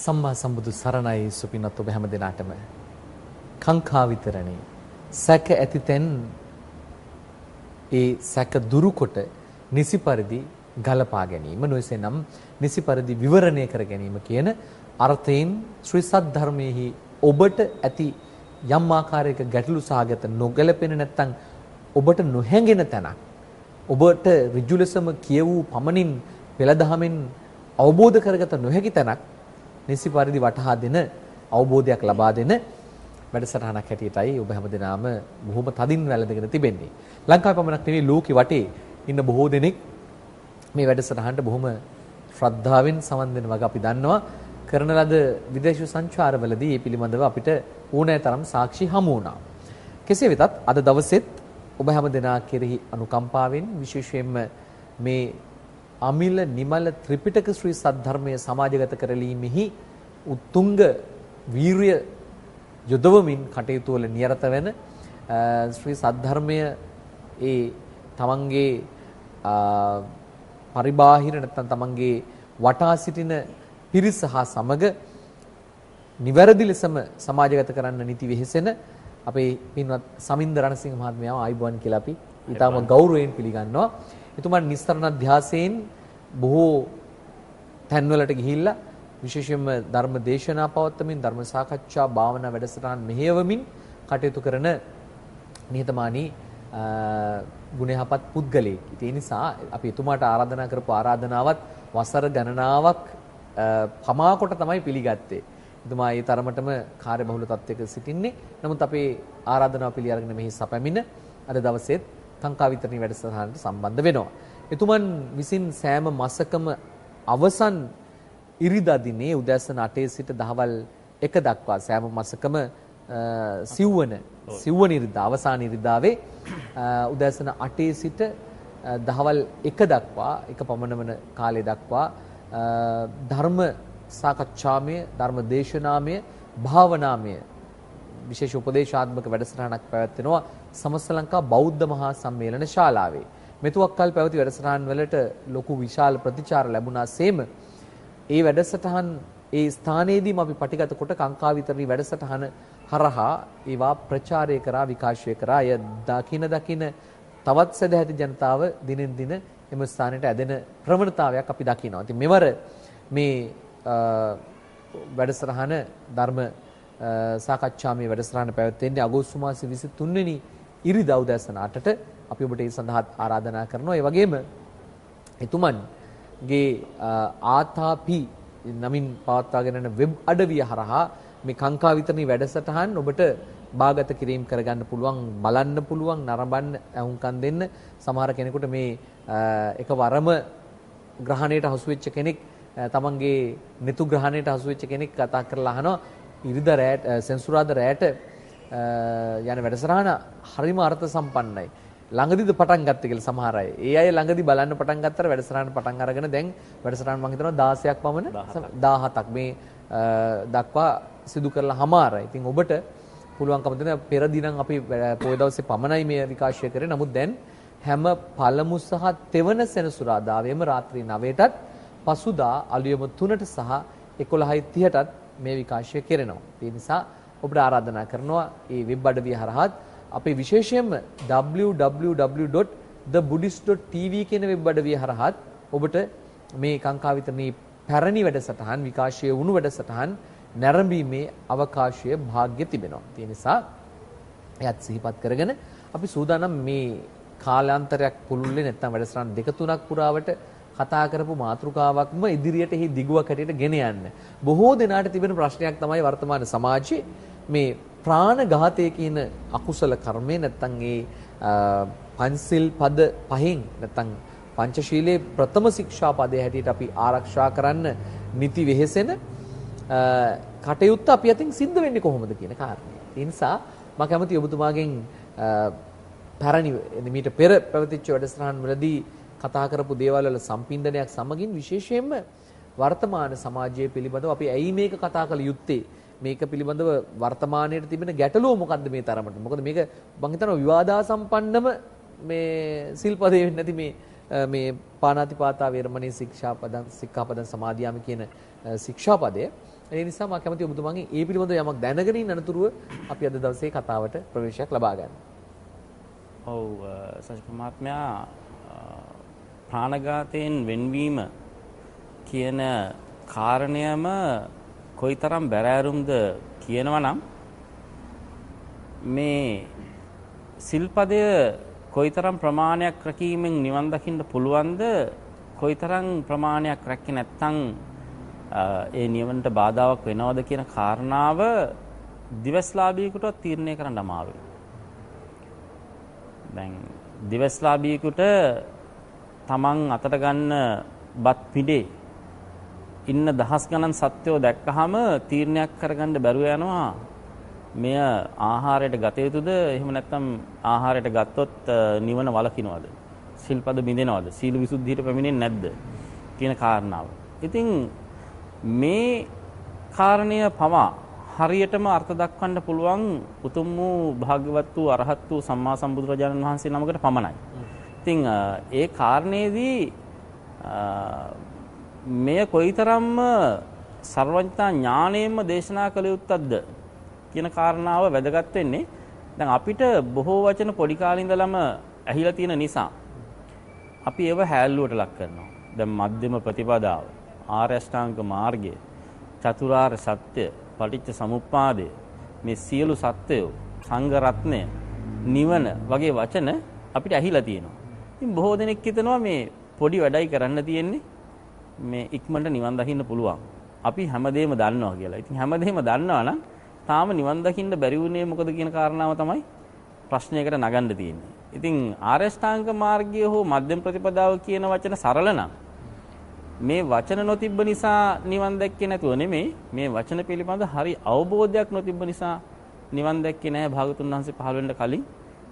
සම්මා සම්බුදු සරණයි සුපිනත් ඔබ හැම දිනාටම. කාංකා විතරණේ සැක ඇතිතෙන් ඒ සැක දුරුකොට නිසි පරිදි ගලපා ගැනීම නොයසේනම් නිසි පරිදි විවරණය කර ගැනීම කියන අර්ථයෙන් ශ්‍රී සත් ධර්මයේහි ඔබට ඇති යම් ආකාරයක ගැටලු සහගත නොගැලපෙන නැත්නම් ඔබට නොහැඟෙන තැනක් ඔබට ඍජු ලෙසම කියවූ පමණින් පෙළදහමෙන් අවබෝධ කරගත නොහැකි තැනක් නිසි පරිදි වටහා දෙන අවබෝධයක් ලබා දෙන වැඩසටහනක් හැටියටයි ඔබ හැමදෙනාම බොහොම තදින් වැළඳගෙන තිබෙන්නේ. ලංකාවේ පමණක් නෙවෙයි ලෝකෙ වටේ ඉන්න බොහෝ දෙනෙක් මේ වැඩසටහනට බොහොම ශ්‍රද්ධාවෙන් සමන් දෙන වගේ අපි දන්නවා. කරන ලද විදේශ සංචාරවලදී මේ පිළිබඳව අපිට ඕනෑතරම් සාක්ෂි හමු වුණා. කෙසේ වෙතත් අද දවසෙත් ඔබ හැම දෙනා කෙරෙහි අනුකම්පාවෙන් විශේෂයෙන්ම මේ අමිල නිමල ත්‍රිපිටක ශ්‍රී සද්ධර්මයේ සමාජගත කරලීමෙහි උත්තුංග වීරිය යොදවමින් කටයුතු වල නිරත වෙන ශ්‍රී සද්ධර්මය ඒ තමන්ගේ පරිබාහිර නැත්නම් තමන්ගේ වටා සිටින පිරිස හා සමග නිවැරදි ලෙසම සමාජගත කරන්න නිති වෙහෙසෙන අපේ පින්වත් සමින්ද රණසිංහ මහත්මයාව ආයිබෝන් කියලා අපි ඊටම ගෞරවයෙන් පිළිගන්නවා. එතුමන් නිස්තරණ අධ්‍යාසයෙන් බොහෝ තැන්වලට ගිහිල්ලා විශේෂයෙන්ම ධර්ම දේශනා පවත්වමින් ධර්ම සාකච්ඡා භාවනා වැඩසටහන් මෙහෙයවමින් කටයුතු කරන නිහතමානී ගුණයහපත් පුද්ගලයෙක්. ඒ නිසා අපි එතුමාට ආරාධනා කරපු ආරාධනාවත් වසර ගණනාවක් පමා කොට තමයි පිළිගත්තේ. එතුමා ඒ තරමටම කාර්යබහුල තත්ත්වයක සිටින්නේ. නමුත් අපේ ආරාධනාව පිළි අරගෙන මෙහි සැපැමිණ අද දවසේත් තංකා විතරණී වැඩසටහනට සම්බන්ධ වෙනවා. එතුමන් විසින් සෑම මාසකම අවසන් ඉරිදා දිනේ උදෑසන 8 සිට දහවල් 1 දක්වා සෑම මාසකම සිව්වන සිව්වන ඉරිදා අවසාන ඉරිදාවේ උදෑසන 8 සිට දහවල් 1 දක්වා එක පමණ වන කාලය දක්වා ධර්ම සාකච්ඡාමය ධර්ම දේශනාමය භාවනාමය විශේෂ උපදේශාත්මක වැඩසටහනක් පැවැත්වෙනවා සමස්ත ලංකා බෞද්ධ මහා සම්මේලන ශාලාවේ. මෙතුවක් කල් පැවති වැඩසටහන් වලට ලොකු විශාල ප්‍රතිචාර ලැබුණා සේම ඒ වැඩසටහන් ඒ ස්ථානයේදීම අපි පටිගත කොට කාංකා විතරී වැඩසටහන හරහා ඒවා ප්‍රචාරය කරා විකාශය කරා අය දකින දකින තවත් සදැහැති ජනතාව දිනෙන් දින එම ස්ථානයට ඇදෙන ප්‍රවණතාවයක් අපි දකිනවා. ඉතින් මෙවර මේ වැඩසටහන ධර්ම සාකච්ඡාමය වැඩසටහන පැවැත්වෙන්නේ අගෝස්තු මාසයේ 23 වෙනි ඉරිදා උදෑසන 8ට අපි ඔබට ඒ සඳහා ආරාධනා කරනවා. ඒ වගේම එතුමන්ගේ ආතාපි නමින් පවත්වාගෙන යන වෙබ් අඩවිය හරහා මේ කාංකා විතරණී වැඩසටහන් ඔබට බාගත කිරීම කරගන්න පුළුවන් බලන්න පුළුවන් නරඹන්න අහුම්කම් දෙන්න සමහර කෙනෙකුට මේ එක වරම ග්‍රහණයට හසු වෙච්ච කෙනෙක් තමන්ගේ නිතු ග්‍රහණයට හසු වෙච්ච කෙනෙක් කතා කරලා අහනවා ඉරිදා රැට සෙන්සුරාදා රැට යන වැඩසටහන හරිම අර්ථ සම්පන්නයි. ළඟදිද පටන් ගත්තේ කියලා සමහර අය. ඒ අය ළඟදි බලන්න පටන් ගත්තට වැඩසටහන පටන් අරගෙන දැන් වැඩසටහන මම හිතනවා 16ක් පමණ 17ක් මේ දක්වා සිදු කරලා හමාරයි. ඉතින් ඔබට පුළුවන්කම දෙන පෙර දිනම් අපි පොය දවසේ පමණයි මේ විකාශය කරේ. නමුත් දැන් හැම පළමු සහ තෙවන සෙනසුරාදාවෙම රාත්‍රී 9ටත් පසුදා අලුයම 3ට සහ 11:30ටත් මේ විකාශය කෙරෙනවා. ඒ නිසා ඔබට ආරාධනා කරනවා මේ වෙබ් අඩවිය හරහාත් අපේ විශේෂයෙන්ම www.thebuddhist.tv කියන වෙබ් අඩවිය හරහාත් ඔබට මේ කාංකා විතරණී පැරණි වැඩසටහන් විකාශය වුණු වැඩසටහන් නැරඹීමේ අවකාශය වාග්ය තිබෙනවා. ඒ නිසා එයත් සිහිපත් කරගෙන අපි සූදානම් මේ කාලාන්තරයක් පුළුල්ලේ නැත්නම් වැඩසටහන් දෙක තුනක් පුරාවට කතා කරපු මාතෘකාවක්ම ඉදිරියට එහි දිගුවක් හැටියට ගෙන යන්න. බොහෝ දෙනාට තිබෙන ප්‍රශ්නයක් තමයි වර්තමාන සමාජයේ මේ ප්‍රාණඝාතය කියන අකුසල කර්මය නැත්නම් ඒ පන්සිල් පද පහෙන් නැත්නම් පංචශීලයේ ප්‍රථම ශික්ෂා පදයේ හැටියට අපි ආරක්ෂා කරන්න නිති වෙහෙසෙන කටයුත්ත අපි අතින් සිද්ධ වෙන්නේ කොහොමද කියන කාරණය. ඒ නිසා මම කැමති ඔබතුමාගෙන් පැරණි මීට පෙර පැවතිච්ච වැඩසටහන් වලදී කතා කරපු දේවල් වල සම්පින්දනයක් සමගින් විශේෂයෙන්ම වර්තමාන සමාජයේ පිළිබඳව අපි ඇයි මේක කතා කළ යුත්තේ මේක පිළිබඳව වර්තමානයේ තිබෙන ගැටලුව මොකද්ද මේ තරමට මොකද මේක මම හිතනවා විවාදා සම්පන්නම මේ සිල්පදේ වෙන්නේ නැති මේ මේ පාණාතිපාතා වේරමණී ශික්ෂාපදං සික්ඛාපදං සමාදියාමි කියන ශික්ෂාපදය ඒ නිසා මම කැමතියි ඔබතුමාගෙන් ඒ පිළිබඳව යමක් දැනගෙන ඉන්න අනතුරුව අපි අද දවසේ කතාවට ප්‍රවේශයක් ලබා ගන්න. ඔව් සජිත් මහත්මයා ප්‍රාණඝාතයෙන් වෙන්වීම කියන කාරණයම කොයිතරම් බැරෑරුම්ද කියනවා නම් මේ සිල්පදය කොයිතරම් ප්‍රමාණයක් රැකීමෙන් නිවන් දකින්න පුළුවන්ද කොයිතරම් ප්‍රමාණයක් රැක්කේ නැත්නම් ඒ නිවනට බාධාවක් වෙනවද කියන කාරණාව දිවස්ලාභියෙකුට තීරණය කරන්න අමාරුයි. දැන් දිවස්ලාභියෙකුට තමන් අතට ගන්න බත් පිඩේ ඉන්න දහස් ගණන් සත්වෝ දැක්කහම තීරණයක් කරගන්න බැරුව යනවා. මෙය ආහාරයට ගත යුතුද? එහෙම නැත්නම් ආහාරයට ගත්තොත් නිවන වලකිනවද සිල්පද බිඳෙනවද? සීල විසුද්ධියට පැමිණෙන්නේ නැද්ද? කියන කාරණාව. ඉතින් මේ කාරණය පවා හරියටම අර්ථ දක්වන්න පුළුවන් උතුම් වූ භාග්‍යවත් වූ අරහත් වූ සම්මා සම්බුදුරජාණන් වහන්සේ නමකට පමණයි. ඉතින් ඒ කාරණේදී මෙය කොයිතරම්ම සර්වඥතා ඥාණයෙන්ම දේශනා කළ යුත්තක්ද කියන කාරණාව වැදගත් වෙන්නේ දැන් අපිට බොහෝ වචන පොඩි කාලේ ඉඳලම ඇහිලා තියෙන නිසා අපි ඒව හැල්ලුවට ලක් කරනවා. දැන් මධ්‍යම ප්‍රතිපදාව, ආර්ය අෂ්ටාංග මාර්ගය, චතුරාර්ය සත්‍ය, පටිච්ච සමුප්පාදය, මේ සියලු සත්‍යය, සංඝ රත්නය, නිවන වගේ වචන අපිට ඇහිලා තියෙනවා. ඉතින් බොහෝ දෙනෙක් හිතනවා මේ පොඩි වැඩයි කරන්න තියෙන්නේ මේ ඉක්මනට නිවන් දකින්න පුළුවන්. අපි හැමදේම දන්නවා කියලා. ඉතින් හැමදේම දන්නවා නම් තාම නිවන් දකින්න බැරි වුණේ මොකද කියන කාරණාව තමයි ප්‍රශ්නයකට නගන්න තියෙන්නේ. ඉතින් ආරෂ්ඨාංග මාර්ගය හෝ මධ්‍යම ප්‍රතිපදාව කියන වචන සරල නම් මේ වචන නොතිබ්බ නිසා නිවන් දැක්කේ නැතුව නෙමෙයි මේ වචන පිළිබඳ හරි අවබෝධයක් නොතිබ්බ නිසා නිවන් දැක්කේ නැහැ භාගතුන් වහන්සේ පහළ වෙන්න කලින්.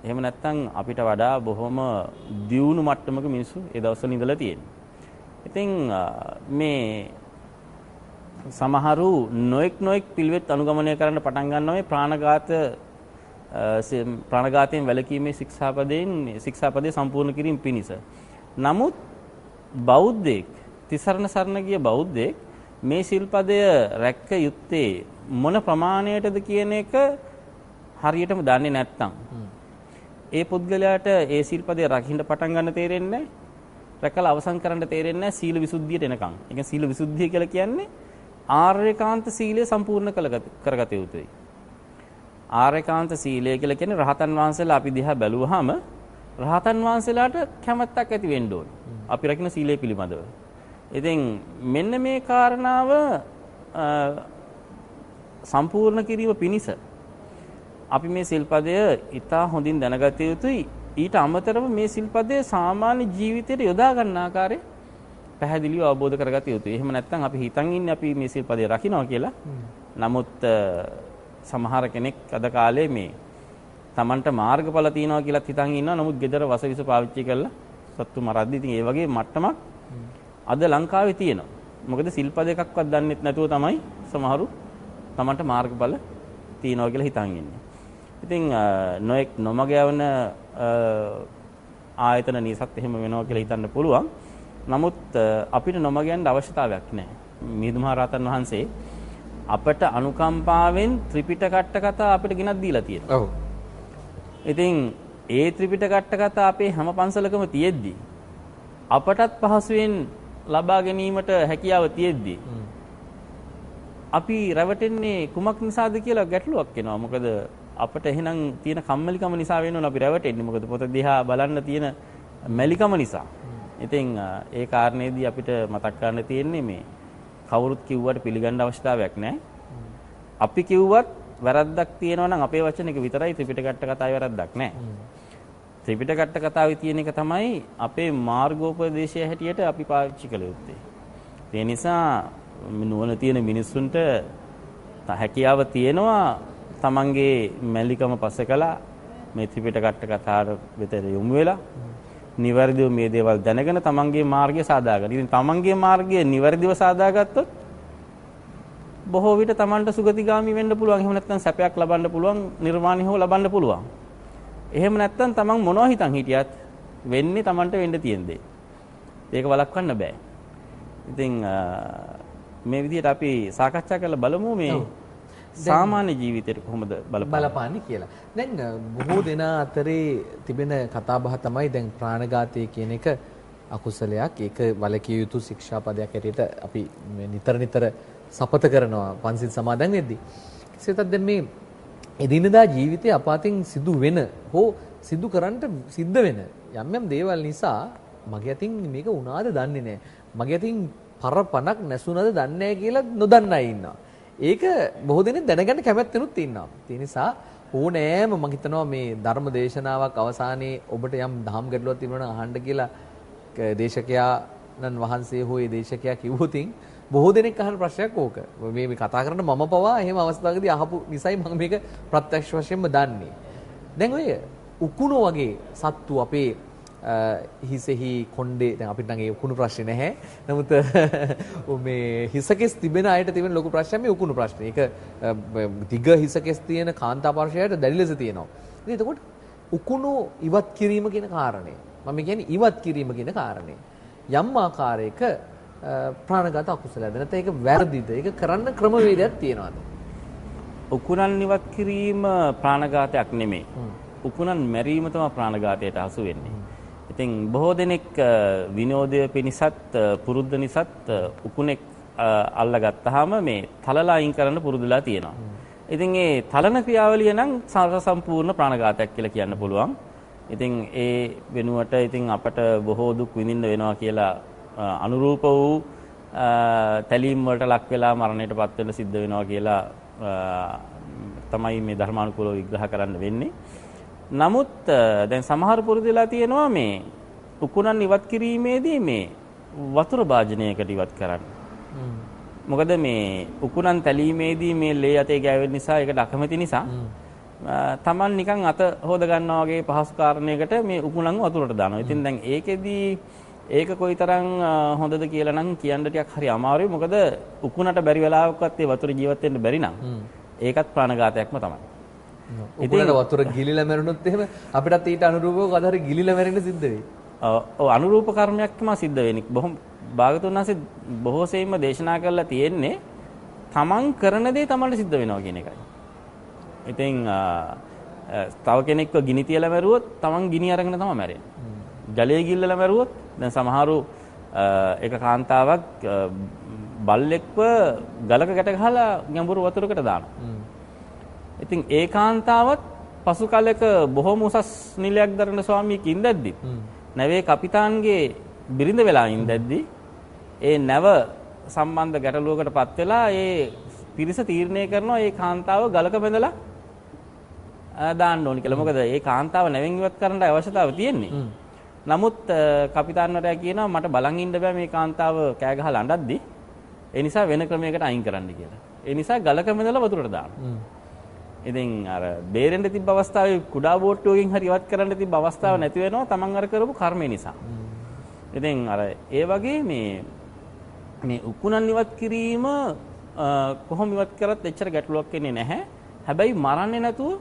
එහෙම නැත්නම් අපිට වඩා බොහොම දියුණු මට්ටමක මිනිස්සු ඒ දවස්වල ඉඳලා තියෙනවා. ඉතින් මේ සමහරු නොඑක් නොඑක් පිළිවෙත් අනුගමනය කරන්න පටන් ගන්නවා මේ ප්‍රාණඝාත ප්‍රාණඝාතයෙන් වැළකීමේ ශික්ෂාපදයෙන් ශික්ෂාපදේ සම්පූර්ණ කිරීම පිණිස. නමුත් බෞද්ධයෙක් තිසරණ සරණ ගිය බෞද්ධයෙක් මේ සිල්පදය රැක්ක යුත්තේ මොන ප්‍රමාණයටද කියන එක හරියටම දන්නේ නැත්නම් ඒ පුද්ගලයාට ඒ සිල්පදේ රකින්න පටන් ගන්න තේරෙන්නේ නැහැ. රැකලා අවසන් කරන්න තේරෙන්නේ නැහැ සීල විසුද්ධියට එනකන්. ඒ කියන්නේ සීල විසුද්ධිය කියලා කියන්නේ ආර්යකාන්ත සීලය සම්පූර්ණ කරගත යුතුයි. ආර්යකාන්ත සීලය කියලා කියන්නේ රහතන් වහන්සේලා අපි දිහා බැලුවාම රහතන් වහන්සේලාට කැමැත්තක් ඇති වෙන්න ඕනේ. අපි රකින්න සීලය පිළිබඳව. ඉතින් මෙන්න මේ කාරණාව සම්පූර්ණ කිරීම පිණිස අපි මේ සිල්පදය ඉතා හොඳින් දැනගත යුතුයි. ඊට අමතරව මේ සිල්පදය සාමාන්‍ය ජීවිතයට යොදා ගන්න ආකාරය පැහැදිලිව අවබෝධ කරගත යුතුයි. එහෙම නැත්නම් අපි හිතන් ඉන්නේ අපි මේ සිල්පදය රකින්නවා කියලා. නමුත් සමහර කෙනෙක් අද කාලේ මේ Tamanට මාර්ගඵල තියනවා කියලාත් හිතන් ඉන්නවා. නමුත් gedara වසවිස පාවිච්චි කරලා සත්තු මරද්දි ඉතින් ඒ වගේ මට්ටමක් අද ලංකාවේ තියෙනවා. මොකද සිල්පද එකක්වත් දන්නෙත් නැතුව තමයි සමහරු Tamanට මාර්ගඵල තියනවා කියලා හිතන් ඉන්නේ. ඉතින් නොඑක් නොමග යවන ආයතන නිසත් එහෙම වෙනවා කියලා හිතන්න පුළුවන්. නමුත් අපිට නොමග යන්න අවශ්‍යතාවයක් නැහැ. මිහිඳු මහරහතන් වහන්සේ අපට අනුකම්පාවෙන් ත්‍රිපිටකට්ට කතා අපිට ගෙනත් දීලා තියෙනවා. ඔව්. ඉතින් ඒ ත්‍රිපිටකට්ට කතා අපේ හැම පන්සලකම තියෙද්දි අපටත් පහසුවෙන් ලබා ගැනීමට හැකියාව තියෙද්දි අපි රැවටෙන්නේ කුමක් නිසාද කියලා ගැටලුවක් එනවා. මොකද අපට එහෙනම් තියෙන කම්මැලිකම නිසා වෙනවනේ අපි රැවටෙන්නේ. මොකද පොත දිහා බලන්න තියෙන මැලිකම නිසා. ඉතින් ඒ කාරණේදී අපිට මතක් කරන්න තියෙන්නේ මේ කවුරුත් කිව්වට පිළිගන්න අවශ්‍යතාවයක් නැහැ. අපි කිව්වත් වැරද්දක් තියෙනවා නම් අපේ වචන එක විතරයි ත්‍රිපිටකට්ට කතාවේ වැරද්දක් නැහැ. ත්‍රිපිටකට්ට කතාවේ තියෙන එක තමයි අපේ මාර්ගෝපදේශය හැටියට අපි පාවිච්චි කළ යුත්තේ. ඒ නිසා නුවණ තියෙන මිනිස්සුන්ට හැකියාව තියෙනවා තමන්ගේ මැලිකම පස්ස කළා මේ ත්‍රිපිටකට්ට කතාවට විතර යොමු වෙලා නිවැරදිව මේ දේවල් දැනගෙන තමන්ගේ මාර්ගය සාදාගන්න. ඉතින් තමන්ගේ මාර්ගය නිවැරදිව සාදාගත්තොත් බොහෝ විට තමන්ට සුගතිගාමි වෙන්න පුළුවන්. එහෙම නැත්නම් සැපයක් ලබන්න පුළුවන්, නිර්වාණය හෝ ලබන්න පුළුවන්. එහෙම නැත්නම් තමන් මොනවා හිතන් හිටියත් වෙන්නේ තමන්ට වෙන්න තියෙන දේ. ඒක වළක්වන්න බෑ. ඉතින් මේ විදිහට අපි සාකච්ඡා කරලා බලමු මේ සාමාන්‍ය ජීවිතයට කොහොමද බලපාන්නේ කියලා. දැන් බොහෝ දෙනා අතරේ තිබෙන කතාබහ තමයි දැන් ප්‍රාණඝාතය කියන එක අකුසලයක්. ඒක වලකිය යුතු ශික්ෂාපදයක් හැටියට අපි නිතර නිතර සපත කරනවා පන්සිල් සමාදන් වෙද්දී. කෙසේතත් දැන් මේ එදිනදා ජීවිතයේ අපාතින් සිදු වෙන හෝ සිදු කරන්නට සිද්ධ වෙන යම් යම් දේවල් නිසා මගේ අතින් මේක වුණාද දන්නේ නැහැ. මගේ අතින් පරපණක් නැසුණද දන්නේ නැහැ කියලා නොදන්න අය ඉන්නවා. ඒක බොහෝ දෙනෙක් දැනගන්න කැමැත්තෙනුත් ඉන්නවා. ඒ නිසා ඕනෑම මම හිතනවා මේ ධර්ම දේශනාවක් අවසානයේ ඔබට යම් දහම් ගැටලුවක් තිබුණා නම් අහන්න කියලා දේශකයාණන් වහන්සේ හෝ ඒ දේශකයා කිව්වොතින් බොහෝ දෙනෙක් අහන ප්‍රශ්නයක් ඕක. මේ මේ කතා කරන මම පවා එහෙම අවස්ථාවකදී අහපු නිසයි මම මේක ප්‍රත්‍යක්ෂ වශයෙන්ම දන්නේ. දැන් ඔය උකුණු වගේ සත්තු අපේ හිසෙහි කොණ්ඩේ දැන් අපිට නම් ඒ උකුණු ප්‍රශ්නේ නැහැ. නමුත් මේ හිසකෙස් තිබෙන අයට තිබෙන ලොකු ප්‍රශ්නයක් මේ උකුණු ප්‍රශ්නේ. ඒක දිග හිසකෙස් තියෙන කාන්තාපර්ශයට දැඩි ලෙස තියෙනවා. ඉතින් එතකොට උකුණු ඉවත් කිරීම කියන කාරණය. මම කියන්නේ ඉවත් කිරීම කියන කාරණය. යම් ආකාරයක ප්‍රාණඝාත අකුසලයක්ද නැත්නම් ඒක වැරදිද? ඒක කරන්න ක්‍රමවේදයක් තියනවාද? උකුණන් ඉවත් කිරීම ප්‍රාණඝාතයක් නෙමෙයි. උකුණන් මැරීම තමයි ප්‍රාණඝාතයට හසු වෙන්නේ. ඉතින් බොහෝ දෙනෙක් විනෝදය පිණිසත් පුරුද්ද නිසාත් උකුණෙක් අල්ලගත්තාම මේ තලලා අයින් කරන්න පුරුදුලා තියෙනවා. ඉතින් ඒ තලන ක්‍රියාවලිය නම් සම්පූර්ණ ප්‍රාණඝාතයක් කියලා කියන්න පුළුවන්. ඉතින් ඒ වෙනුවට ඉතින් අපට බොහෝ දුක් විඳින්න වෙනවා කියලා අනුරූප වූ තැලීම් වලට ලක් වෙලා මරණයටපත් වෙන්න සිද්ධ වෙනවා කියලා තමයි මේ ධර්මානුකූලව විග්‍රහ කරන්න වෙන්නේ. නමුත් දැන් සමහර පුරුදුලා තියෙනවා මේ උකුණන් ඉවත් කිරීමේදී මේ වතුර භාජනයකට ඉවත් කරන්න. මොකද මේ උකුණන් තැලීමේදී මේ ලේ අතේ ගෑවෙන නිසා ඒකට අකමැති නිසා Taman නිකන් අත හොද ගන්නවා වගේ පහසු කාරණයකට මේ උකුණන් වතුරට දානවා. ඉතින් දැන් ඒකෙදී ඒක කොයිතරම් හොඳද කියලා නම් කියන්න ටිකක් හරි අමාරුයි. මොකද උකුණට බැරි වෙලාවකවත් ඒ වතුර ජීවත් වෙන්න බැරි නම් ඒකත් ප්‍රාණඝාතයක්ම තමයි. ඉතින් වතුර ගිලිලා මැරුණොත් එහෙම අපිටත් ඊට අනුරූපව කවදා හරි ගිලිලා මැරෙන්න සිද්ධ වෙයි. ඔව් අනුරූප කර්මයක් තමයි සිද්ධ වෙන්නේ. බොහොම භාගතුන් වහන්සේ බොහෝ සෙයින්ම දේශනා කරලා තියෙන්නේ තමන් කරන දේ තමන්ට සිද්ධ වෙනවා කියන එකයි. ඉතින් තව කෙනෙක්ව ගිනි තියලා මැරුවොත් තමන් ගිනි අරගෙන තමයි මැරෙන්නේ. ජලයේ ගිල්ලලා මැරුවොත් දැන් සමහරු එක කාන්තාවක් බල්ලෙක්ව ගලක ගැට ගහලා ගැඹුරු වතුරකට දානවා. ඉතින් ඒ කාන්තාවත් පසු කලක බොහොම උසස් නිලයක් දරන ස්වාමියෙක් ඉඳද්දි නැවේ කපිතාන්ගේ බිරිඳ වෙලා ඉඳද්දි ඒ නැව සම්බන්ධ ගැටලුවකටපත් වෙලා ඒ පිරිස තීරණය කරනවා ඒ කාන්තාව ගලක බැඳලා දාන්න ඕනි කියලා. මොකද ඒ කාන්තාව නැවෙන් ඉවත් කරන්න අවශ්‍යතාව තියෙන්නේ. නමුත් කපිතාන්වරයා කියනවා මට බලන් ඉන්න බෑ මේ කාන්තාව කෑ ගහලා අඬද්දි. ඒ නිසා වෙන ක්‍රමයකට අයින් කරන්න කියලා. ඒ නිසා ගලක මෙදලා වතුරට දානවා. ඉතින් අර බේරෙන්න තිබ්බ අවස්ථාවේ කුඩා බෝට්ටුවකින් හරි ඉවත් කරන්න තිබ්බ අවස්ථාව නැති වෙනවා තමන් අර කරපු කර්මය නිසා. ඉතින් අර ඒ වගේ මේ මේ උකුණන් ඉවත් කිරීම කොහොම ඉවත් කරත් එච්චර ගැටලුවක් වෙන්නේ නැහැ. හැබැයි මරන්නේ නැතුව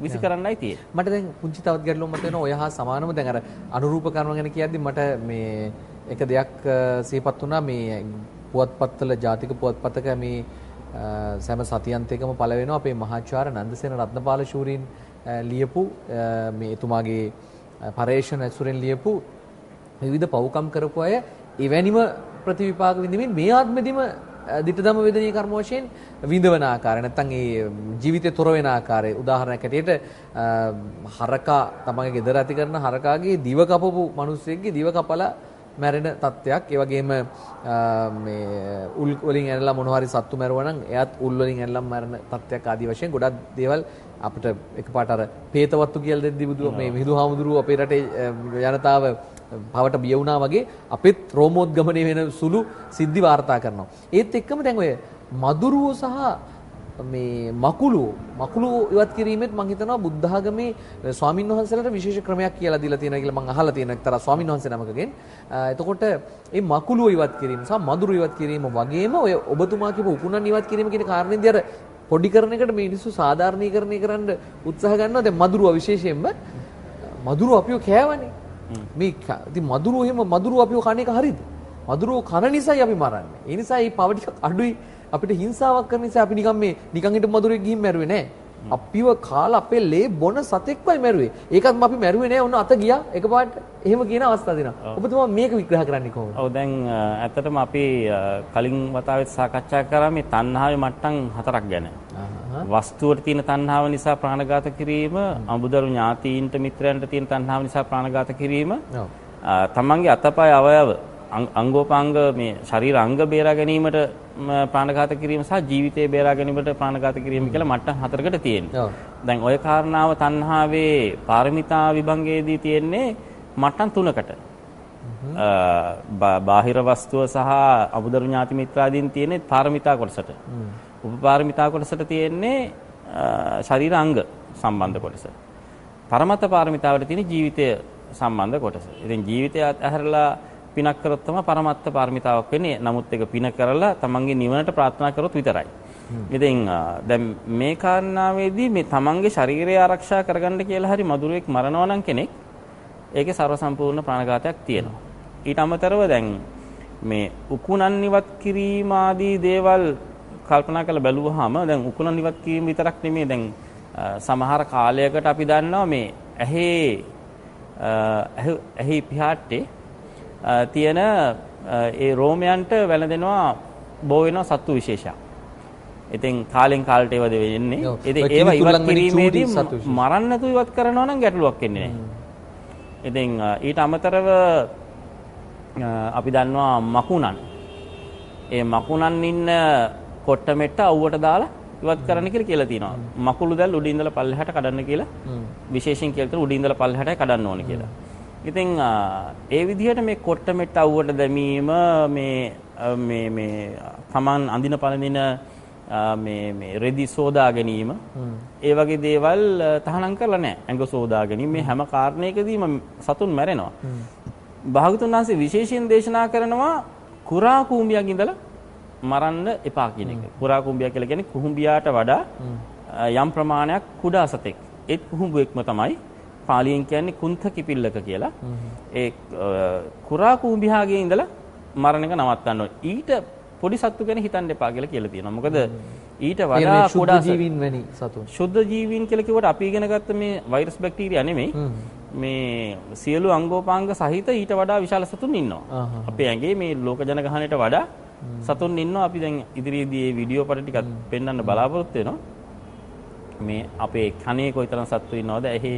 විසි කරන්නයි තියෙන්නේ. මට දැන් පුංචි තවත් ගැටලුවක් මත වෙනවා ඔය හා සමානව දැන් අර අනුරූප කර්ම ගැන කියද්දි මට මේ එක දෙයක් සිහිපත් වුණා මේ පුවත්පත්වල ජාතික පුවත්පතක මේ සෑම සතියන්තයකම පළ වෙනවා අපේ මහාචාර්ය නන්දසේන රත්නපාල ශූරීන් ලියපු මේ එතුමාගේ පරේෂණ ඇසුරෙන් ලියපු විවිධ පව්කම් කරපු අය එවැනිම ප්‍රතිවිපාක විඳින්මින් මේ ආත්මෙදිම ditthදම වේදනීය කර්ම වශයෙන් විඳවන ආකාරය නැත්නම් ඒ ජීවිතේ තොර වෙන ආකාරය උදාහරණයක් ඇටියට හරකා තමගේ ගෙදර ඇති කරන හරකාගේ දිව කපපු මිනිස්සෙක්ගේ දිව කපලා මැරෙන තත්ත්වයක් ඒ වගේම මේ උල් වලින් ඇනලා මොන හරි සත්තු මැරුවා නම් එයාත් උල් වලින් ඇනලා මැරෙන තත්ත්වයක් ආදී වශයෙන් ගොඩක් දේවල් අපිට එකපාරට අර පේතවත්තු කියලා දෙද්දි බුදු මේ මිහිඳුහාමුදුරුව අපේ රටේ ජනතාව පවට බිය වුණා වගේ අපිත් රෝමෝද්ගමනය වෙන සුළු සිද්ධි වාර්තා කරනවා. ඒත් එක්කම දැන් ඔය මදුරුවෝ සහ මේ මකුළුවෝ මකුළුවෝ ඉවත් කිරීමෙත් මම හිතනවා බුද්ධ ආගමේ ස්වාමින් වහන්සේලාට විශේෂ ක්‍රමයක් කියලා දීලා තියෙනවා කියලා මම අහලා තියෙන එක්තරා ස්වාමින් වහන්සේ නමකගෙන්. එතකොට මේ මකුළුවෝ ඉවත් කිරීම සහ මදුරුවෝ ඉවත් කිරීම වගේම ඔය ඔබතුමා කියපු උකුණන් ඉවත් කිරීම කියන කාරණේදී අර පොඩි කරන එකට මිනිස්සු සාධාරණීකරණය කරන්න උත්සාහ ගන්නවා. දැන් මදුරුවා විශේෂයෙන්ම මදුරුවා අපිව කෑවනේ. මේ ඉතින් මදුරුවෝ එහෙම මදුරුවෝ අපිව කණ එක හරිද? මදුරුවෝ කන නිසායි අපි මරන්නේ. ඒ නිසා මේ පව ටිකක් අඩුයි. අපිට හිංසාවක් කරන නිසා අපි නිකන් මේ නිකන් හිටපු මදුරුවෙක් ගිහින් මැරුවේ නෑ. අපිව කාලා අපේ ලේ බොන සතෙක්මයි මැරුවේ. ඒකත් අපි මැරුවේ නෑ. ඔන්න අත ගියා. එකපාරට එහෙම කියන අවස්ථා දෙනවා. ඔබතුමා මේක විග්‍රහ කරන්නේ කොහොමද? ඔව් දැන් ඇත්තටම අපි කලින් වතාවෙත් සාකච්ඡා කරා මේ තණ්හාවේ මට්ටම් හතරක් ගැන. වස්තුවට තියෙන තණ්හාව නිසා ප්‍රාණඝාත කිරීම, අඹදරු ඥාතීන්ට මිත්‍රයන්ට තියෙන තණ්හාව නිසා ප්‍රාණඝාත කිරීම, තමන්ගේ අතපය අවයව අංගෝපාංග මේ ශරීර අංග බේරා ගැනීමට ප්‍රාණඝාත කිරීම සහ ජීවිතය බේරා ගැනීමට ප්‍රාණඝාත කිරීම කියලා මට්ටම් හතරකට තියෙනවා. දැන් ওই කාරණාව තණ්හාවේ පාරමිතා විභංගයේදී තියෙන්නේ මට්ටම් තුනකට. බාහිර වස්තුව සහ අමුදරු ඥාති මිත්‍රාදීන් තියෙන්නේ පාරමිතා කොටසට. උපපාරමිතා කොටසට තියෙන්නේ ශරීර අංග සම්බන්ධ කොටස. පරමත පාරමිතාවට තියෙන ජීවිතය සම්බන්ධ කොටස. ඉතින් ජීවිතය ඇහැරලා පිනක් කරොත් තමයි પરමත්ත පාරමිතාවක් වෙන්නේ. නමුත් ඒක පින කරලා තමන්ගේ නිවනට ප්‍රාර්ථනා කරොත් විතරයි. ඉතින් දැන් මේ කාරණාවේදී මේ තමන්ගේ ශරීරය ආරක්ෂා කරගන්න කියලා හරි මදුරුවෙක් මරනවා නම් කෙනෙක් ඒකේ ਸਰව සම්පූර්ණ ප්‍රාණඝාතයක් තියෙනවා. ඊට අමතරව දැන් මේ උකුණන් ඉවත් කිරීම ආදී දේවල් කල්පනා කරලා බැලුවාම දැන් උකුණන් ඉවත් කිරීම විතරක් නෙමෙයි දැන් සමහර කාලයකට අපි දන්නවා මේ ඇහි ඇහි පිහාට්ටේ තියෙන ඒ රෝමයන්ට වැළඳෙනවා බෝ වෙනවා සත්තු විශේෂයක්. ඉතින් කාලෙන් කාලට ඒවද වෙන්නේ. ඉතින් ඒවා ඉවත් කිරීමේදී මරන්න නැතුව ඉවත් කරනවා නම් ගැටලුවක් එන්නේ නැහැ. ඉතින් ඊට අමතරව අපි දන්නවා මකුණන්. ඒ මකුණන් ඉන්න කොට්ට මෙට්ට අවුවට දාලා ඉවත් කරන්න කියලා කියලා තියෙනවා. මකුළු දැල් උඩින් ඉඳලා පල්ලෙහාට කඩන්න කියලා විශේෂයෙන් කියලා තියෙනවා උඩින් ඉඳලා පල්ලෙහාටයි කඩන්න ඕනේ කියලා. ඉතින් ඒ විදිහට මේ කොට්ට මෙට්ට අවුවට දැමීම මේ මේ මේ Taman අඳින පළඳින මේ මේ රෙදි සෝදා ගැනීම ඒ වගේ දේවල් තහනම් කරලා නැහැ. ඇඟ සෝදා ගැනීම මේ හැම කාරණයකදීම සතුන් මැරෙනවා. භාගතුන් වහන්සේ විශේෂයෙන් දේශනා කරනවා කුරා කූඹියක් ඉඳලා මරන්න එපා කියන එක. කුරා කුඹියා කියලා කියන්නේ කුහුඹියාට වඩා යම් ප්‍රමාණයක් කුඩා සතෙක්. ඒත් කුහුඹුවෙක්ම තමයි පාලියෙන් කියන්නේ කුන්ත කිපිල්ලක කියලා. ඒ කුරා කුඹියාගේ ඉඳලා මරණ එක නවත්තන්න ඕනේ. ඊට පොඩි සත්තු ගැන හිතන්න එපා කියලා කියලා තියෙනවා. මොකද ඊට වඩා කුඩා ජීවීන් වැනි සතුන්. ශුද්ධ ජීවීන් කියලා කිව්වට අපි ඉගෙන ගත්ත මේ වෛරස් බැක්ටීරියා නෙමෙයි. මේ සියලු අංගෝපාංග සහිත ඊට වඩා විශාල සතුන් ඉන්නවා. අපේ ඇඟේ මේ ලෝක ජනගහනයට වඩා සතුන් ඉන්නවා අපි දැන් ඉදිරියේදී මේ වීඩියෝ පට ටිකක් පෙන්වන්න බලාපොරොත්තු වෙනවා. මේ අපේ කනේ කොයිතරම් සත්තු ඉන්නවද? එහි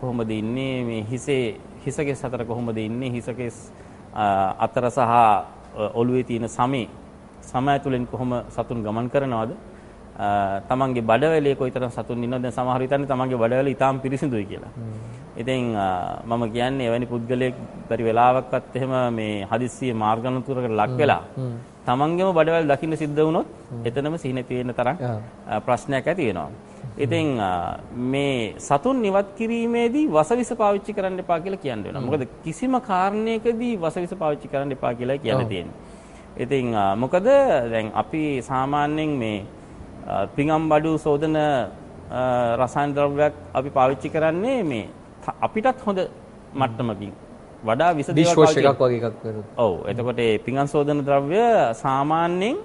කොහොමද ඉන්නේ? මේ හිසේ හිසකෙස් අතර කොහොමද ඉන්නේ? හිසකෙස් අතර සහ ඔළුවේ තියෙන සමේ සම ඇතුලෙන් කොහොම සතුන් ගමන් කරනවද? තමන්ගේ බඩවැලේ කොයිතරම් සතුන් ඉන්නවද දැන් සමහර හිතන්නේ තමන්ගේ බඩවැල ඉතාම පිරිසිදුයි කියලා. ඉතින් මම කියන්නේ එවැනි පුද්ගලයෙක් බැරි වෙලාවක්වත් එහෙම මේ හදිස්සියේ මාර්ගානුතුරකට ලක් වෙලා තමන්ගේම බඩවැල් දකින්න සිද්ධ වුණොත් එතනම සිහින තියෙන තරම් ප්‍රශ්නයක් ඇති වෙනවා. ඉතින් මේ සතුන් නිවත් කිරීමේදී වසවිස පාවිච්චි කරන්න එපා කියලා කියන්න වෙනවා. මොකද කිසිම කාරණයකදී වසවිස පාවිච්චි කරන්න එපා කියලා කියන්න තියෙන්නේ. ඉතින් මොකද දැන් අපි සාමාන්‍යයෙන් මේ පිඟම් බඩු සෝදන රසායන ද්‍රව්‍යයක් අපි පාවිච්චි කරන්නේ මේ අපිටත් හොඳ මට්ටමකින් වඩා විස දේවල් පාවිච්චි එකක් වගේ එකක් කරනවා. ඔව්. එතකොට මේ පිඟම් සෝදන ද්‍රව්‍ය සාමාන්‍යයෙන්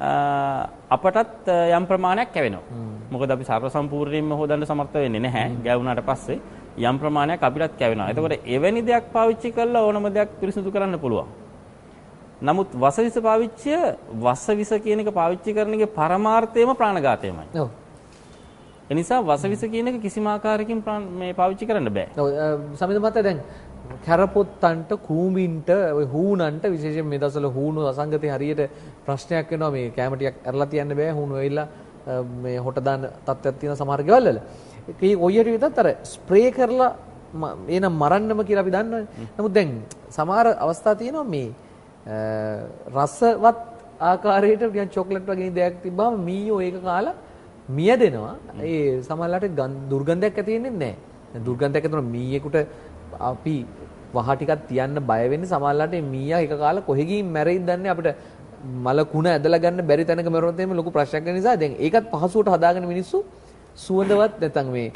අපටත් යම් ප්‍රමාණයක් කැවෙනවා. මොකද අපි සර්ව සම්පූර්ණයෙන්ම හොදන්න සමර්ථ වෙන්නේ නැහැ. ගෑවුනාට පස්සේ යම් ප්‍රමාණයක් අපිටත් කැවෙනවා. එතකොට එවැනි දෙයක් පාවිච්චි කරලා ඕනම දෙයක් පිරිසිදු කරන්න පුළුවන්. නමුත් වසවිස පාවිච්චිය වසවිස කියන එක පාවිච්චි කරන එකේ පරමාර්ථයම ප්‍රාණඝාතයමයි. ඔව්. එනිසා වසවිස කියන එක කිසිම ආකාරයකින් මේ පාවිච්චි කරන්න බෑ. ඔව් සමිත මහත්තයා දැන් කැරපොත්තන්ට කූඹින්ට ඔය හූනන්ට විශේෂයෙන් මේ දවස්වල හූණු අසංගතේ හරියට ප්‍රශ්නයක් වෙනවා මේ කැම ටිකක් ඇරලා තියන්න බෑ හූණු වෙයිලා මේ හොට දාන තත්ත්වයක් තියෙන සමහර ගෙවල් වල. ඒකේ ඔයයට විතරත් අර ස්ප්‍රේ කරලා එනම් මරන්නම කියලා අපි දන්නවනේ. නමුත් දැන් සමහර අවස්ථා තියෙනවා මේ රසවත් ආකාරයට ටිකක් චොක්ලට් වගේ දෙයක් තිබ්බම මීයෝ ඒක කාලා මියදෙනවා. ඒ සමහරලාට දුර්ගන්ධයක් ඇති වෙන්නේ නැහැ. දුර්ගන්ධයක් ඇති වුණා මීයෙකුට අපි වහ ටිකක් තියන්න බය වෙන්නේ සමහරලාට මීයා එක කාලා කොහෙ ගිහින් මැරෙයිද දන්නේ අපිට මල කුණ ඇදලා ගන්න බැරි තැනක මැරුණොත් එහෙම ලොකු ප්‍රශ්නයක් වෙන නිසා දැන් ඒකත් පහසුවට හදාගෙන මිනිස්සු සුවඳවත් නැත්නම් මේ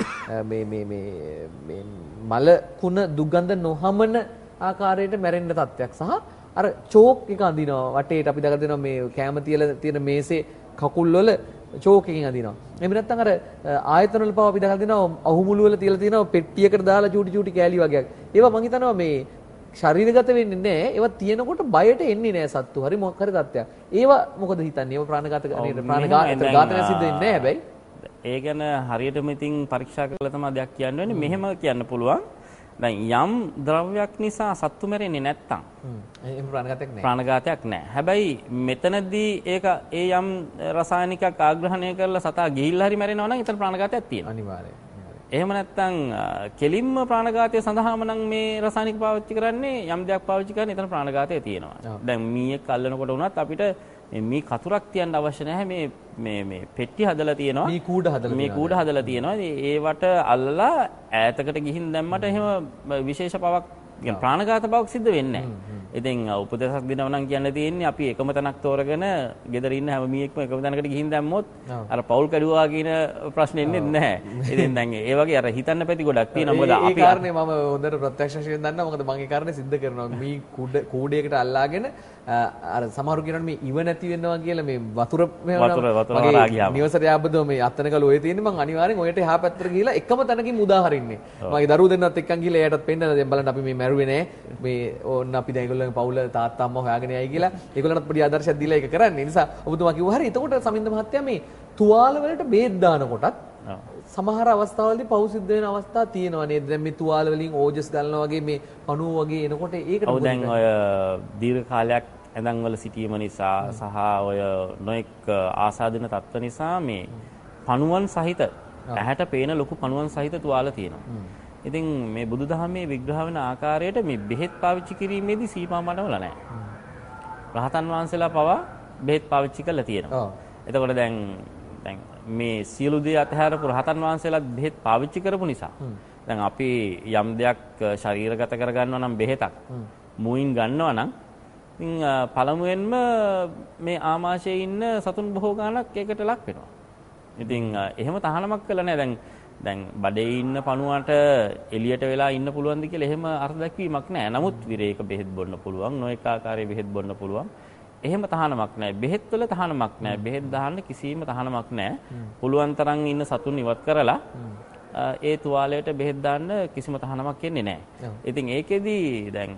මේ මේ මේ මේ මල කුණ දුර්ගන්ධ නොහමන ආකාරයට මැරෙන්න තත්ත්වයක් සහ අර චෝක් එක අඳිනවා වටේට අපි දැක දෙනවා මේ කැම තියලා තියෙන මේසේ කකුල් වල චෝක් එකකින් අදිනවා. එහෙම නැත්නම් අර ආයතන වල පව අපි දැකලා දිනවා අහුමුළු වල තියලා තියෙනවා පෙට්ටියකට දාලා චූටි චූටි කෑලි වගේක්. ඒවා මං හිතනවා මේ ශරීරගත වෙන්නේ නැහැ. ඒවා තියෙනකොට බයට එන්නේ නැහැ සත්තු. හරි මොකක් හරි තත්ත්වයක්. ඒවා මොකද හිතන්නේ? ඒවා ප්‍රාණඝාත ප්‍රාණඝාත ඝාතනය සිද්ධ වෙන්නේ නැහැ හැබැයි. ඒ ගැන හරියටම ඉතින් පරීක්ෂා කරලා තමයි දෙයක් කියන්න වෙන්නේ. මෙහෙම කියන්න පුළුවන්. දැන් යම් ද්‍රව්‍යයක් නිසා සත්තු මැරෙන්නේ නැත්තම් එහෙම ප්‍රාණඝාතයක් නැහැ. ප්‍රාණඝාතයක් නැහැ. හැබැයි මෙතනදී ඒක ඒ යම් රසායනිකයක් ආග්‍රහණය කරලා සතා ගිහිල්ලා හරි මැරෙනවා නම් එතන ප්‍රාණඝාතයක් තියෙනවා. අනිවාර්යයෙන්. එහෙම නැත්නම් කෙලින්ම ප්‍රාණඝාතය සඳහාම නම් මේ රසායනික පාවිච්චි කරන්නේ යම් දෙයක් පාවිච්චි කරන්නේ එතන ප්‍රාණඝාතය තියෙනවා. දැන් මීයක් අල්ලනකොට වුණත් අපිට මේ කතුරක් තියන්න අවශ්‍ය නැහැ. මේ මේ මේ පෙට්ටි හදලා තියෙනවා. මේ කූඩ හදලා මේ කූඩ හදලා තියෙනවා. ඒවට අල්ලලා ඈතකට ගිහින් දැම්මට එහෙම විශේෂ පවක් ප්‍රාණඝාත බවක් සිද්ධ වෙන්නේ නැහැ. ඉතින් උපදේශක් දෙනවා නම් කියන්න තියෙන්නේ අපි එකම තැනක් තෝරගෙන ගෙදර ඉන්න හැම මීයෙක්ම එකම තැනකට ගිහින් දැම්මොත් අර පෞල් කැඩුවා කියන ප්‍රශ්නේ එන්නේ නැහැ. ඉතින් දැන් ඒ වගේ අර හිතන්න පැති ගොඩක් තියෙනවා. මොකද අපි ඒ කාරණේ මම හොඳට ප්‍රත්‍යක්ෂ වශයෙන් දන්නවා. මොකද මම ඒ කාරණේ සිද්ධ කරනවා. මී කුඩ කූඩයකට අල්ලාගෙන අර සමහරු කියනවා මේ ඉව නැති වෙනවා කියලා මේ වතුර ගියාම. නිවසට යාබදෝ මේ අත්තනකල ඔය තියෙන්නේ. මං අනිවාර්යෙන් ඔයට එහා පැත්තට ගිහිලා එකම තැනකින් මුදා හරින්නේ මගේ දරුවෝ දෙන්නත් එක්කන් ගිහිලා එයාටත් පෙන්නන දැන් බලන්න අපි මේ මැරුවේ නෑ. මේ ඕන්න අපි දැන් ඒගොල්ලන්ගේ පවුල තාත්තා අම්මා හොයාගෙන යයි කියලා ඒගොල්ලන්ට පොඩි ආදර්ශයක් දීලා ඒක කරන්නේ. නිසා ඔබතුමා කිව්වා හරි එතකොට සමින්ද මහත්තයා මේ තුවාල වලට බේත් දාන කොටත් සමහර අවස්ථාවලදී පව් සිද්ධ වෙන අවස්ථා තියෙනවා නේද? දැන් මේ තුවාල වලින් ඕජස් ගන්නවා වගේ මේ පණුව වගේ එනකොට ඒකට ඔව් දැන් ඔය දීර්ඝ කාලයක් ඇඳන්වල සිටීම නිසා සහ ඔය නොඑක් ආසාදන තත්ත්ව නිසා මේ පණුවන් සහිත ඇහැට පේන ලොකු පණුවන් සහිත තුවාල තියෙනවා. ඉතින් මේ බුදුදහමේ විග්‍රහ වෙන ආකාරයට මේ බෙහෙත් පාවිච්චි කිරීමේදී සීමා මඩවල නැහැ. රහතන් වහන්සේලා පවා බෙහෙත් පාවිච්චි කරලා තියෙනවා. එතකොට දැන් දැන් මේ සියලු දේ අතහැරපු රහතන් වහන්සේලාත් බෙහෙත් පාවිච්චි කරපු නිසා දැන් අපි යම් දෙයක් ශරීරගත කරගන්නවා නම් බෙහෙතක් මුයින් ගන්නවා නම් ඉතින් පළමුවෙන්ම මේ ආමාශයේ ඉන්න සතුන් බොහෝ ගාණක් ඒකට ලක් වෙනවා. ඉතින් එහෙම තහනමක් කළා නෑ දැන් දැන් බඩේ ඉන්න පණුවට එළියට වෙලා ඉන්න පුළුවන්ද කියලා එහෙම අර්ථ දැක්වීමක් නෑ. නමුත් විරේක බෙහෙත් බොන්න පුළුවන්, නොඑක ආකාරයේ බෙහෙත් බොන්න පුළුවන්. එහෙම තහනමක් නෑ. බෙහෙත් වල තහනමක් නෑ. බෙහෙත් දාන්න කිසිම තහනමක් නෑ. පුළුවන් තරම් ඉන්න සතුන් ඉවත් කරලා ඒ තුවාලයට බෙහෙත් දාන්න කිසිම තහනමක් එන්නේ නැහැ. ඉතින් ඒකෙදි දැන්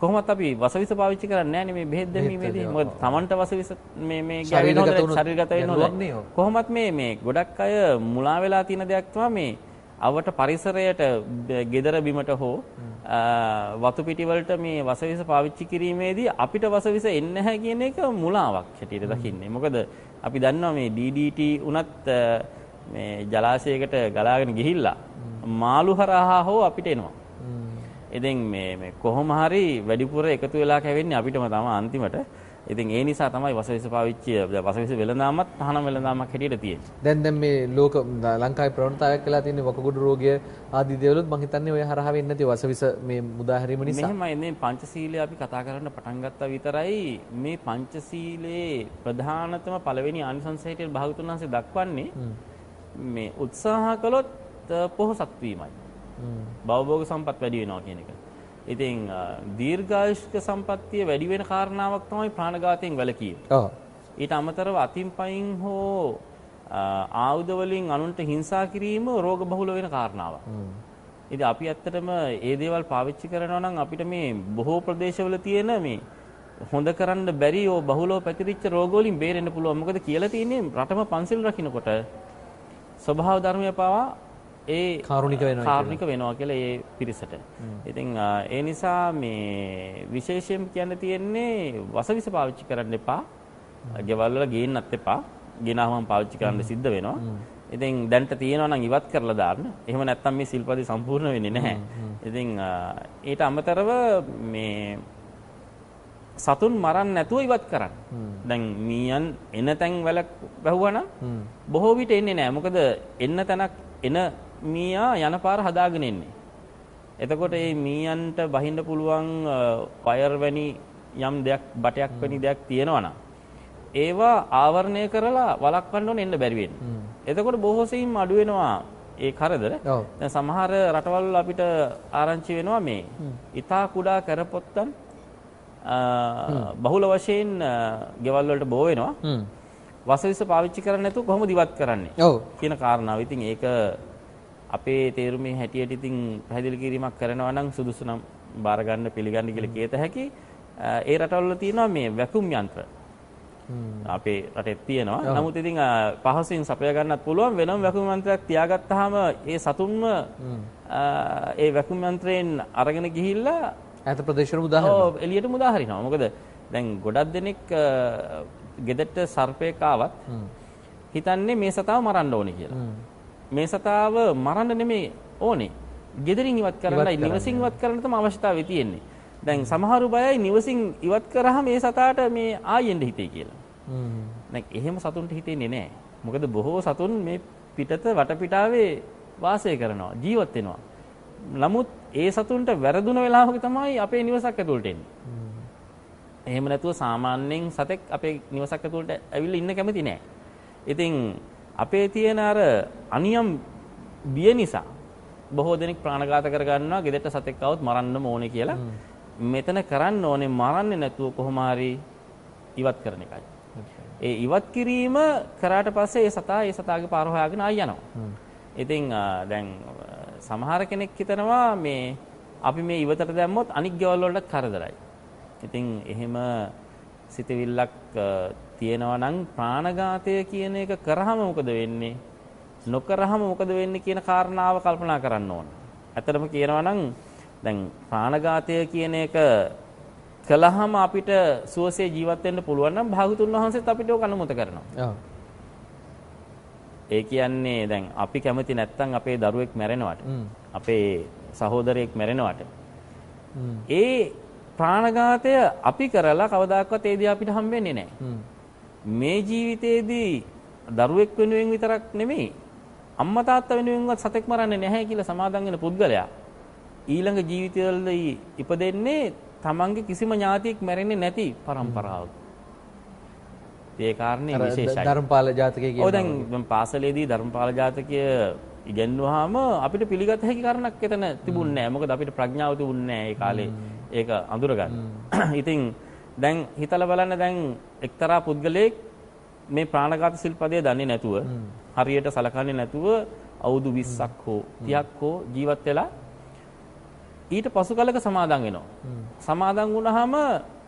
කොහොමත් අපි වසවිස පාවිච්චි කරන්නේ නැහැ මේ බෙහෙත් දැමීමේදී. මොකද Tamanට වසවිස මේ මේ ගැවෙන හොඳ ශරීරගත වෙන හොඳ. කොහොමත් මේ මේ ගොඩක් අය මුලා වෙලා තියෙන දෙයක් තමයි මේ අවට පරිසරයට gedara බිමට හෝ වතු පිටි වලට මේ වසවිස පාවිච්චි කිරීමේදී අපිට වසවිස එන්නේ නැහැ කියන එක මුලාවක් හැටියට දකින්නේ. මොකද අපි දන්නවා මේ DDT උනත් මේ ජලාශයකට ගලාගෙන ගිහිල්ලා මාළු හරහා හෝ අපිට එනවා. ඉතින් මේ මේ කොහොම හරි වැඩිපුර එකතු වෙලා කැවෙන්නේ අපිටම තමයි අන්තිමට. ඉතින් ඒ නිසා තමයි වසවිස පාවිච්චි වසවිස වෙළඳාමත් තහනම් වෙළඳාමක් හැටියට තියෙන්නේ. දැන් දැන් මේ ලෝක ලංකාවේ ප්‍රවණතාවයක් වෙලා තියෙන වකගොඩු රෝගය ආදී දේවලුත් මම හිතන්නේ ඔය හරහා වෙන්නේ නැති වසවිස මේ මුදා හැරීම නිසා. මෙහෙමයි මේ පංචශීලය අපි කතා කරන්න පටන් ගත්තා විතරයි මේ පංචශීලයේ ප්‍රධානතම පළවෙනි ආනිසංසය හැටියට භාගතුන් වහන්සේ දක්වන්නේ මේ උත්සාහ කළොත් පොහොසත් වීමයි. භවභෝග සම්පත් වැඩි වෙනවා කියන එක. ඉතින් දීර්ඝායුෂ්ක සම්පත්තිය වැඩි වෙන කාරණාවක් තමයි ප්‍රාණඝාතයෙන් වැළකීම. ඔව්. ඊට අමතරව අතින් පයින් හෝ ආයුධ වලින් අනුන්ට හිංසා කිරීම රෝග බහුල වෙන කාරණාවක්. ඉතින් අපි ඇත්තටම ඒ දේවල් පාවිච්චි කරනවා නම් අපිට මේ බොහෝ ප්‍රදේශවල තියෙන මේ හොඳ කරන්න බැරි ඕ බහුලව පැතිරිච්ච රෝග වලින් බේරෙන්න පුළුවන්. මොකද කියලා තියෙන්නේ රටම පන්සිල් රකින්නකොට ස්වභාව ධර්මය පවා ඒ කාරුණික වෙනවා කාරුණික වෙනවා කියලා ඒ පිරිසට. ඉතින් ඒ නිසා මේ විශේෂයෙන් කියන්න තියෙන්නේ වසවිස පාවිච්චි කරන්න එපා. ගෙවල් වල ගේන්නත් එපා. ගෙනාවම පාවිච්චි කරන්න සිද්ධ වෙනවා. ඉතින් දැන්ට තියෙනවා නම් ඉවත් කරලා දාන්න. එහෙම නැත්නම් මේ සිල්පදේ සම්පූර්ණ වෙන්නේ නැහැ. ඉතින් ඊට අමතරව මේ සතුන් මරන්න නැතුව ඉවත් කරන්න. දැන් මීයන් එන තැන් වැලක් වැහුවනම් බොහෝ විට එන්නේ නැහැ. මොකද එන්න තැනක් එන මීයා යන පාර හදාගෙන එන්නේ. එතකොට මේ මීයන්ට බහින්න පුළුවන් වයර් වැනි යම් දෙයක් බටයක් වැනි දෙයක් තියෙනවා ඒවා ආවරණය කරලා වළක්වන්න ඕනේ එන්න බැරි වෙන්නේ. එතකොට බොහෝ සෙයින් අඩු වෙනවා ඒ කරදර. දැන් සමහර රටවල් අපිට ආරංචි වෙනවා මේ ඊතා කුඩා කරපොත්තන් බහුල වශයෙන් ගෙවල් වලට බෝ වෙනවා. වසවිස පාවිච්චි කරන්නේ නැතුව කොහොමද ඉවත් කරන්නේ? කියන කාරණාව. ඉතින් ඒක අපේ තේරුමේ හැටියට ඉතින් පැහැදිලි කිරීමක් කරනවා නම් සුදුසු නම් බාර ගන්න පිළිගන්න කියලා කියත හැකි. ඒ රටවල තියෙනවා මේ වැකුම් යන්ත්‍ර. අපේ රටේ තියෙනවා. නමුත් ඉතින් පහසුවෙන් සපයා ගන්නත් පුළුවන් වෙනම වැකුම් යන්ත්‍රයක් තියාගත්තාම ඒ සතුන්ම ඒ වැකුම් යන්ත්‍රයෙන් අරගෙන ගිහිල්ලා ඈත ප්‍රදේශවල මුදා හරිනවා. ඔව් එළියට මුදා හරිනවා. මොකද දැන් ගොඩක් දෙනෙක් ගෙදරට සර්පයෙක් ආවත් හිතන්නේ මේ සතාව මරන්න ඕනේ කියලා. මේ සතාව මරන්න නෙමෙයි ඕනේ. ගෙදරින් ඉවත් කරන්නයි නිවසින් ඉවත් කරන්න තමයි අවශ්‍යතාවය තියෙන්නේ. දැන් සමහරු බයයි නිවසින් ඉවත් කරාම මේ සතාට මේ ආයෙන්න හිතේ කියලා. හ්ම්. එහෙම සතුන්ට හිතෙන්නේ නැහැ. මොකද බොහෝ සතුන් මේ පිටත වටපිටාවේ වාසය කරනවා, ජීවත් වෙනවා. නමුත් ඒ සතුන්ට වැරදුන වෙලාවක තමයි අපේ නිවසක් ඇතුළට එන්නේ. එහෙම නැතුව සාමාන්‍යයෙන් සතෙක් අපේ නිවසක් ඇතුළට ඇවිල්ලා ඉන්න කැමති නැහැ. ඉතින් අපේ තියෙන අර අනියම් බිය නිසා බොහෝ දෙනෙක් ප්‍රාණඝාත කරගන්නවා ගෙදරට සතෙක් આવොත් මරන්නම ඕනේ කියලා. මෙතන කරන්න ඕනේ මරන්නේ නැතුව කොහොම ඉවත් කරන එකයි. ඒ ඉවත් කිරීම කරාට පස්සේ ඒ සතා ඒ සතාගේ පාර හොයාගෙන ආයි යනවා. ඉතින් දැන් සමහර කෙනෙක් හිතනවා මේ අපි මේ ඉවතට දැම්මොත් අනික් ගෙවල් වලට කරදරයි. ඉතින් එහෙම සිතවිල්ලක් තියෙනවා නම් ප්‍රාණඝාතය කියන එක කරාම මොකද වෙන්නේ? නොකරාම මොකද වෙන්නේ කියන කාරණාව කල්පනා කරන්න ඕන. ඇත්තටම කියනවා නම් දැන් ප්‍රාණඝාතය කියන එක කළාම අපිට සුවසේ ජීවත් වෙන්න පුළුවන් නම් භාගතුන් වහන්සේත් අපිට ඒක අනුමත කරනවා. ඒ කියන්නේ දැන් අපි කැමති නැත්තම් අපේ දරුවෙක් මැරෙනවට අපේ සහෝදරයෙක් මැරෙනවට ඒ ප්‍රාණඝාතය අපි කරලා කවදාකවත් ඒ දේ අපිට හම්බෙන්නේ නැහැ. මේ ජීවිතේදී දරුවෙක් වෙනුවෙන් විතරක් නෙමෙයි අම්මා තාත්තා වෙනුවෙන්වත් සතෙක් මරන්නේ නැහැ කියලා සමාදන් වෙන පුද්ගලයා ඊළඟ ජීවිතවලදී ඉපදෙන්නේ තමන්ගේ කිසිම ඥාතියෙක් මැරෙන්නේ නැති પરම්පරාවක. ඒ කාරණේ විශේෂයි. ධර්මපාල ජාතකයේ කියනවා. ඔව් දැන් පාසලේදී ධර්මපාල ජාතකය ඉගෙනුවාම අපිට පිළිගත හැකි කාරණක් එතන තිබුණේ නැහැ. මොකද අපිට ප්‍රඥාව තිබුණේ නැහැ ඒ කාලේ ඒක අඳුරගන්න. ඉතින් දැන් හිතලා බලන්න දැන් එක්තරා පුද්ගලයෙක් මේ ප්‍රාණඝාත සිල්පදය දන්නේ නැතුව හරියට සලකන්නේ නැතුව අවුරුදු 20ක් හෝ 30ක් හෝ ජීවත් වෙලා ඊට පසු කලක සමාදන් වෙනවා. සමාදන් වුණාම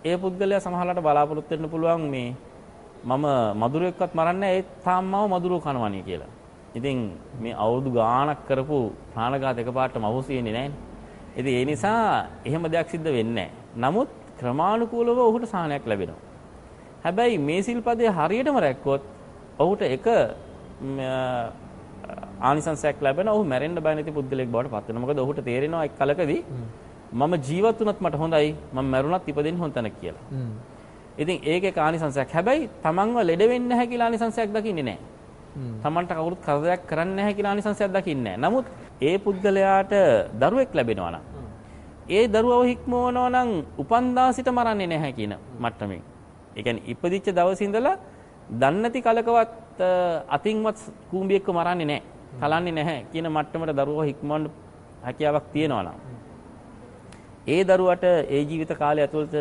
ඒ පුද්ගලයා සමහරවිට බලාපොරොත්තු වෙන්න පුළුවන් මේ මම මදුරුවෙක්වත් මරන්නේ ඒ තාම්මව මදුරුව කනවනේ කියලා. ඉතින් මේ අවුරුදු ගාණක් කරපු ප්‍රාණඝාත එකපාරටම අවුසියෙන්නේ නැහැනේ. ඉතින් ඒ නිසා එහෙම දෙයක් සිද්ධ වෙන්නේ නමුත් ක්‍රමානුකූලව ඔහුට සහනයක් ලැබෙනවා. හැබැයි මේ සිල්පදේ හරියටම රැක්කොත් ඔහුට එක ආනිසංසයක් ලැබෙන ඔහු මැරෙන්න බය නැති පුද්ගලෙක් බවට පත් වෙනවා. මොකද ඔහුට තේරෙනවා එක් කලකදී මම ජීවත් වුණත් මට හොඳයි මම මැරුණත් ඉපදෙන්න හොඳ තැනක් කියලා. ඉතින් ඒකේ ආනිසංසයක්. හැබැයි තමන්ව ලෙඩ වෙන්න නැහැ කියලා ආනිසංසයක් දකින්නේ නැහැ. තමන්ට කවුරුත් කරදරයක් කරන්නේ නැහැ කියලා ආනිසංසයක් දකින්නේ නැහැ. නමුත් ඒ පුද්ගලයාට දරුවෙක් ලැබෙනවා නම් ඒ දරුවව හික්මවනවා නම් උපන්දා සිට මරන්නේ නැහැ කියන මට්ටමින්. ඒ කියන්නේ ඉපදිච්ච දවසේ ඉඳලා දන්නේ නැති කලකවත් අතින්වත් කූඹියෙක්ව මරන්නේ නැහැ. කලන්නේ නැහැ කියන මට්ටමට දරුවව හික්මවන්න හැකියාවක් තියෙනවා නම් ඒ දරුවට ඒ ජීවිත කාලය ඇතුළත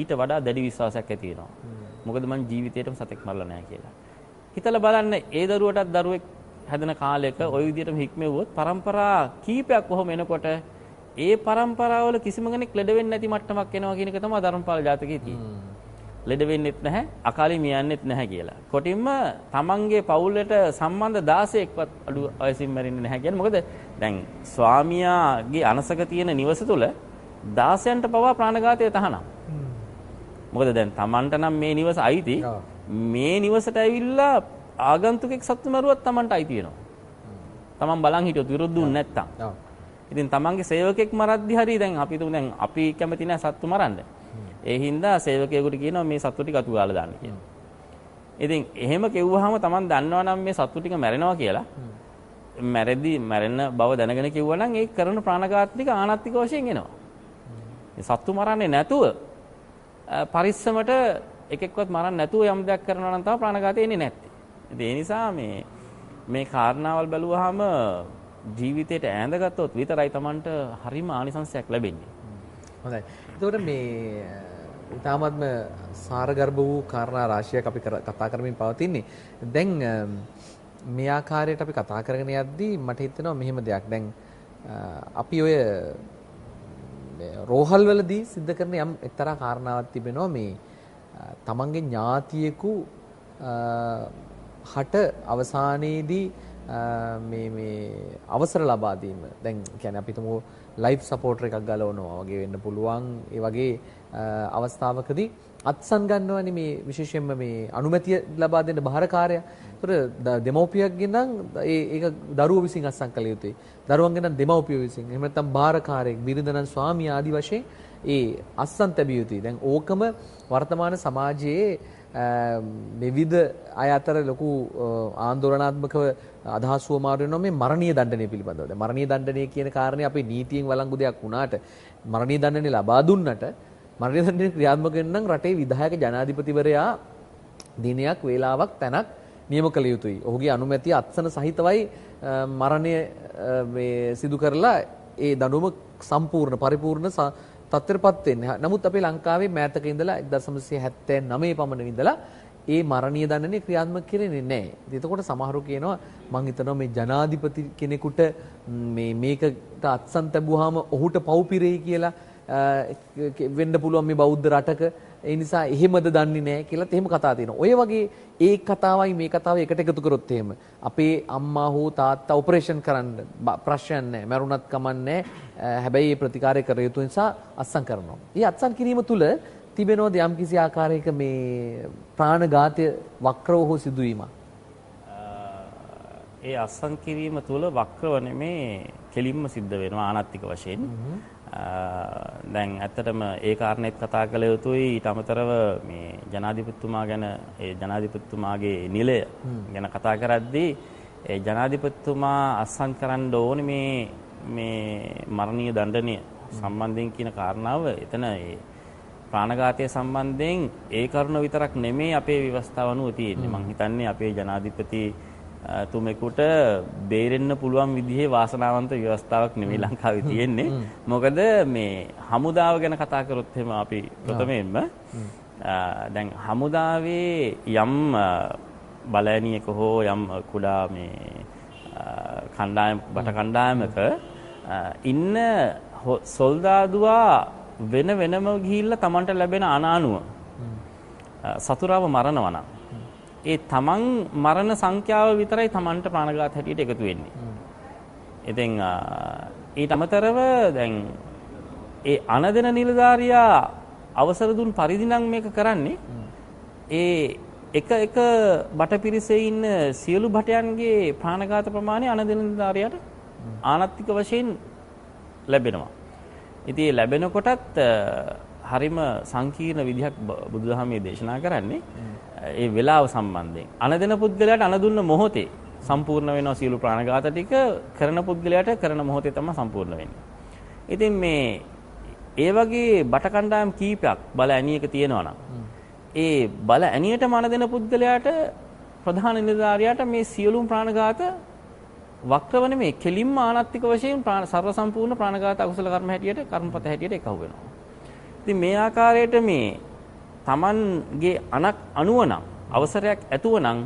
ඊට වඩා දැඩි විශ්වාසයක් ඇති වෙනවා. මොකද මං ජීවිතේටම සතෙක් මරලා නැහැ කියලා. හිතලා බලන්න ඒ දරුවටත් දරුවෙක් හැදෙන කාලයක ওই විදිහටම හික්මෙව්වොත් પરම්පරා කීපයක් කොහොම එනකොට ඒ પરම්පරාවල කිසිම කෙනෙක් ලෙඩ වෙන්නේ නැති මට්ටමක් එනවා කියන එක තමයි ධර්මපාල ජාතකයේ තියෙන්නේ. ලෙඩ වෙන්නෙත් නැහැ, අකාලේ මියන්නෙත් නැහැ කියලා. කොටින්ම තමන්ගේ පවුලට සම්බන්ධ 16ක්වත් අඩු වයසින් මැරෙන්නේ නැහැ කියන්නේ මොකද දැන් ස්වාමියාගේ අනසක තියෙන නිවස තුළ 16න්ට පවා ප්‍රාණඝාතය තහනම්. මොකද දැන් තමන්ට නම් මේ නිවස අයිති. මේ නිවසට ඇවිල්ලා ආගන්තුකෙක් සත්තු මරුවත් තමන්ට අයිති වෙනවා. තමන් බලන් හිටියොත් විරුද්ධ වුනේ නැත්තම්. ඉතින් තමන්ගේ සේවකෙක් මරද්දි හරි දැන් අපි දැන් අපි කැමති නැහැ සත්තු මරන්න. ඒ හින්දා සේවකයෙකුට කියනවා මේ සත්තු ටික අතු ගාලා දාන්න කියලා. ඉතින් එහෙම කිව්වහම තමන් දන්නවා නම් මේ සත්තු ටික මැරෙනවා කියලා. මැරෙද්දි මැරෙන බව දැනගෙන කිව්වා නම් ඒ කරන ප්‍රාණඝාත ටික ආනත්තික වශයෙන් එනවා. මේ සත්තු මරන්නේ නැතුව පරිස්සමට එකෙක්වත් මරන්න නැතුව යම් දෙයක් කරනවා නම් තමයි ප්‍රාණඝාතය එන්නේ නැත්තේ. ඉතින් ඒ නිසා මේ මේ කාරණාවල් බැලුවාම ජීවිතයට ඈඳගත්තොත් විතරයි Tamanට හරිම ආනිසංසයක් ලැබෙන්නේ. හොඳයි. එතකොට මේ ඊ타මත්ම සාරගර්භ වූ කාරණා රාශියක් අපි කතා කරමින් පවතින්නේ. දැන් මේ ආකාරයට අපි කතා කරගෙන යද්දී මට හිතෙනවා මෙහෙම දෙයක්. දැන් අපි ඔය රෝහල් වලදී සිද්ධ කරන යම් එක්තරා කාරණාවක් තිබෙනවා මේ තමන්ගේ ඥාතියෙකු හට අවසානයේදී මේ මේ අවසර ලබා දීම. දැන් කියන්නේ අපි හිතමු ලයිෆ් සපෝටර් එකක් ගලවනවා වගේ වෙන්න පුළුවන්. ඒ වගේ අවස්ථාවකදී අත්සන් ගන්නවනේ මේ විශේෂයෙන්ම මේ අනුමැතිය ලබා දෙන්න බාරකාරයා. ඒතර දෙමව්පියෙක්ගෙන් නම් ඒක දරුවෝ විසින් අත්සන් කළ යුතුයි. දරුවන්ගෙන් නම් දෙමව්පියෝ විසින්. එහෙම නැත්නම් බාරකාරයෙක්, බිරිඳ නම් ස්වාමියා ආදි වශයෙන් ඒ අත්සන් තැබිය යුතුයි. දැන් ඕකම වර්තමාන සමාජයේ විවිධ අය අතර ලොකු ආందోලනාත්මකව අදහස් වමාරු වෙනවා මේ මරණීය දණ්ඩනය පිළිබඳව. දැන් මරණීය දණ්ඩනය කියන කාරණේ අපේ නීතියෙන් වළංගු දෙයක් වුණාට මරණීය දණ්ඩනය ලබා දුන්නට මරණීය දණ්ඩනය ක්‍රියාත්මක වෙන්න නම් රටේ විධායක ජනාධිපතිවරයා දිනයක් වේලාවක් තැනක් නියම කළ යුතුයි. ඔහුගේ අනුමැතිය අත්සන සහිතවයි මරණය මේ සිදු කරලා ඒ දඬුවම සම්පූර්ණ පරිපූර්ණ තත්ත්වයටපත් වෙන්නේ. නමුත් අපේ ලංකාවේ මෑතක ඉඳලා 1979 පමණ ඉඳලා ඒ මරණීය දඬුවම ක්‍රියාත්මක කරන්නේ නැහැ. එතකොට සමහරු කියනවා මං හිතනවා මේ ජනාධිපති කෙනෙකුට මේ මේකට අත්සන් තැබුවාම ඔහුට පව් පිරෙයි කියලා වෙන්න පුළුවන් මේ බෞද්ධ රටක ඒ නිසා එහෙමද දන්නේ නැහැ කියලාත් එහෙම කතා තියෙනවා. ඔය වගේ ඒ කතාවයි මේ කතාව එකට එකතු කරොත් එහෙම අපේ අම්මා හෝ තාත්තා ඔපරේෂන් කරන්න ප්‍රශ්නයක් නැහැ. මරුණත් කමන්නේ හැබැයි මේ ප්‍රතිකාරය කර යුතු නිසා අත්සන් කරනවා. මේ අත්සන් කිරීම තුළ තිබෙනවද යම්කිසි ආකාරයක මේ ප්‍රාණඝාතය වක්‍රව හෝ සිදුවීමක්? ඒ අත්සන් කිරීම තුළ වක්‍රව නෙමේ කෙලින්ම සිද්ධ වෙනවා ආනත්තික වශයෙන්. දැන් ඇත්තටම ඒ කාරණේත් කතා කළ යුතුයි ඊට අමතරව මේ ජනාධිපතිතුමා ගැන ඒ ජනාධිපතිතුමාගේ නිලය ගැන කතා කරද්දී ඒ ජනාධිපතිතුමා අත්සන් කරන්න ඕනේ මේ මේ මරණීය දඬනය සම්බන්ධයෙන් කියන කාරණාව එතන ඒ ප්‍රාණඝාතය සම්බන්ධයෙන් ඒ කරුණ විතරක් නෙමේ අපේ ව්‍යවස්ථාව අනුව තියෙන්නේ. මම හිතන්නේ අපේ ජනාධිපති තුමෙකුට බේරෙන්න පුළුවන් විදිහේ වාසනාවන්ත ව්‍යවස්ථාවක් නෙමෙයි ලංකාවේ තියෙන්නේ. මොකද මේ හමුදාව ගැන කතා කරොත් එහෙම අපි ප්‍රථමයෙන්ම දැන් හමුදාවේ යම් බලෑනියක හෝ යම් කුඩා මේ කණ්ඩායම බට කණ්ඩායමක ඉන්න සොල්දාදුවා වෙන වෙනම ගිහිල්ලා Tamanට ලැබෙන අනානුව සතුරාව මරනවා නම්. ඒ තමන් මරණ සංඛ්‍යාව විතරයි තමන්ට ප්‍රාණඝාත හැටියට එකතු වෙන්නේ. ඉතින් ඊට අමතරව දැන් ඒ අනදෙන නිලධාරියා අවසර දුන් පරිදි නම් මේක කරන්නේ ඒ එක එක බටපිරිසේ ඉන්න සියලු භටයන්ගේ ප්‍රාණඝාත ප්‍රමාණය අනදෙන නිලධාරියාට ආනත්තික වශයෙන් ලැබෙනවා. ඉතින් ඒ ලැබෙනකොටත් හරිම සංකීර්ණ විදිහක් බුදුදහමේ දේශනා කරන්නේ ඒ වෙලාව සම්බන්ධයෙන්. අනදෙන පුද්ගලයාට අනදුන්න මොහොතේ සම්පූර්ණ වෙනවා සියලු ප්‍රාණඝාත ටික කරන පුද්ගලයාට කරන මොහොතේ තමයි සම්පූර්ණ වෙන්නේ. ඉතින් මේ ඒ වගේ බට කණ්ඩායම් කීපයක් බල ඇණියක තියෙනවා නම් ඒ බල ඇණියට මන දෙන පුද්ගලයාට ප්‍රධාන නිලධාරියාට මේ සියලුම ප්‍රාණඝාත වක්‍රවන මේ කෙලින්ම ආනත්තික වශයෙන් සර්ව සම්පූර්ණ ප්‍රාණඝාත අකුසල කර්ම හැටියට කර්මපත හැටියට එකහුව වෙනවා. ඉතින් මේ ආකාරයට මේ Tamanගේ අනක් අනුව නම් අවසරයක් ඇතුව නම්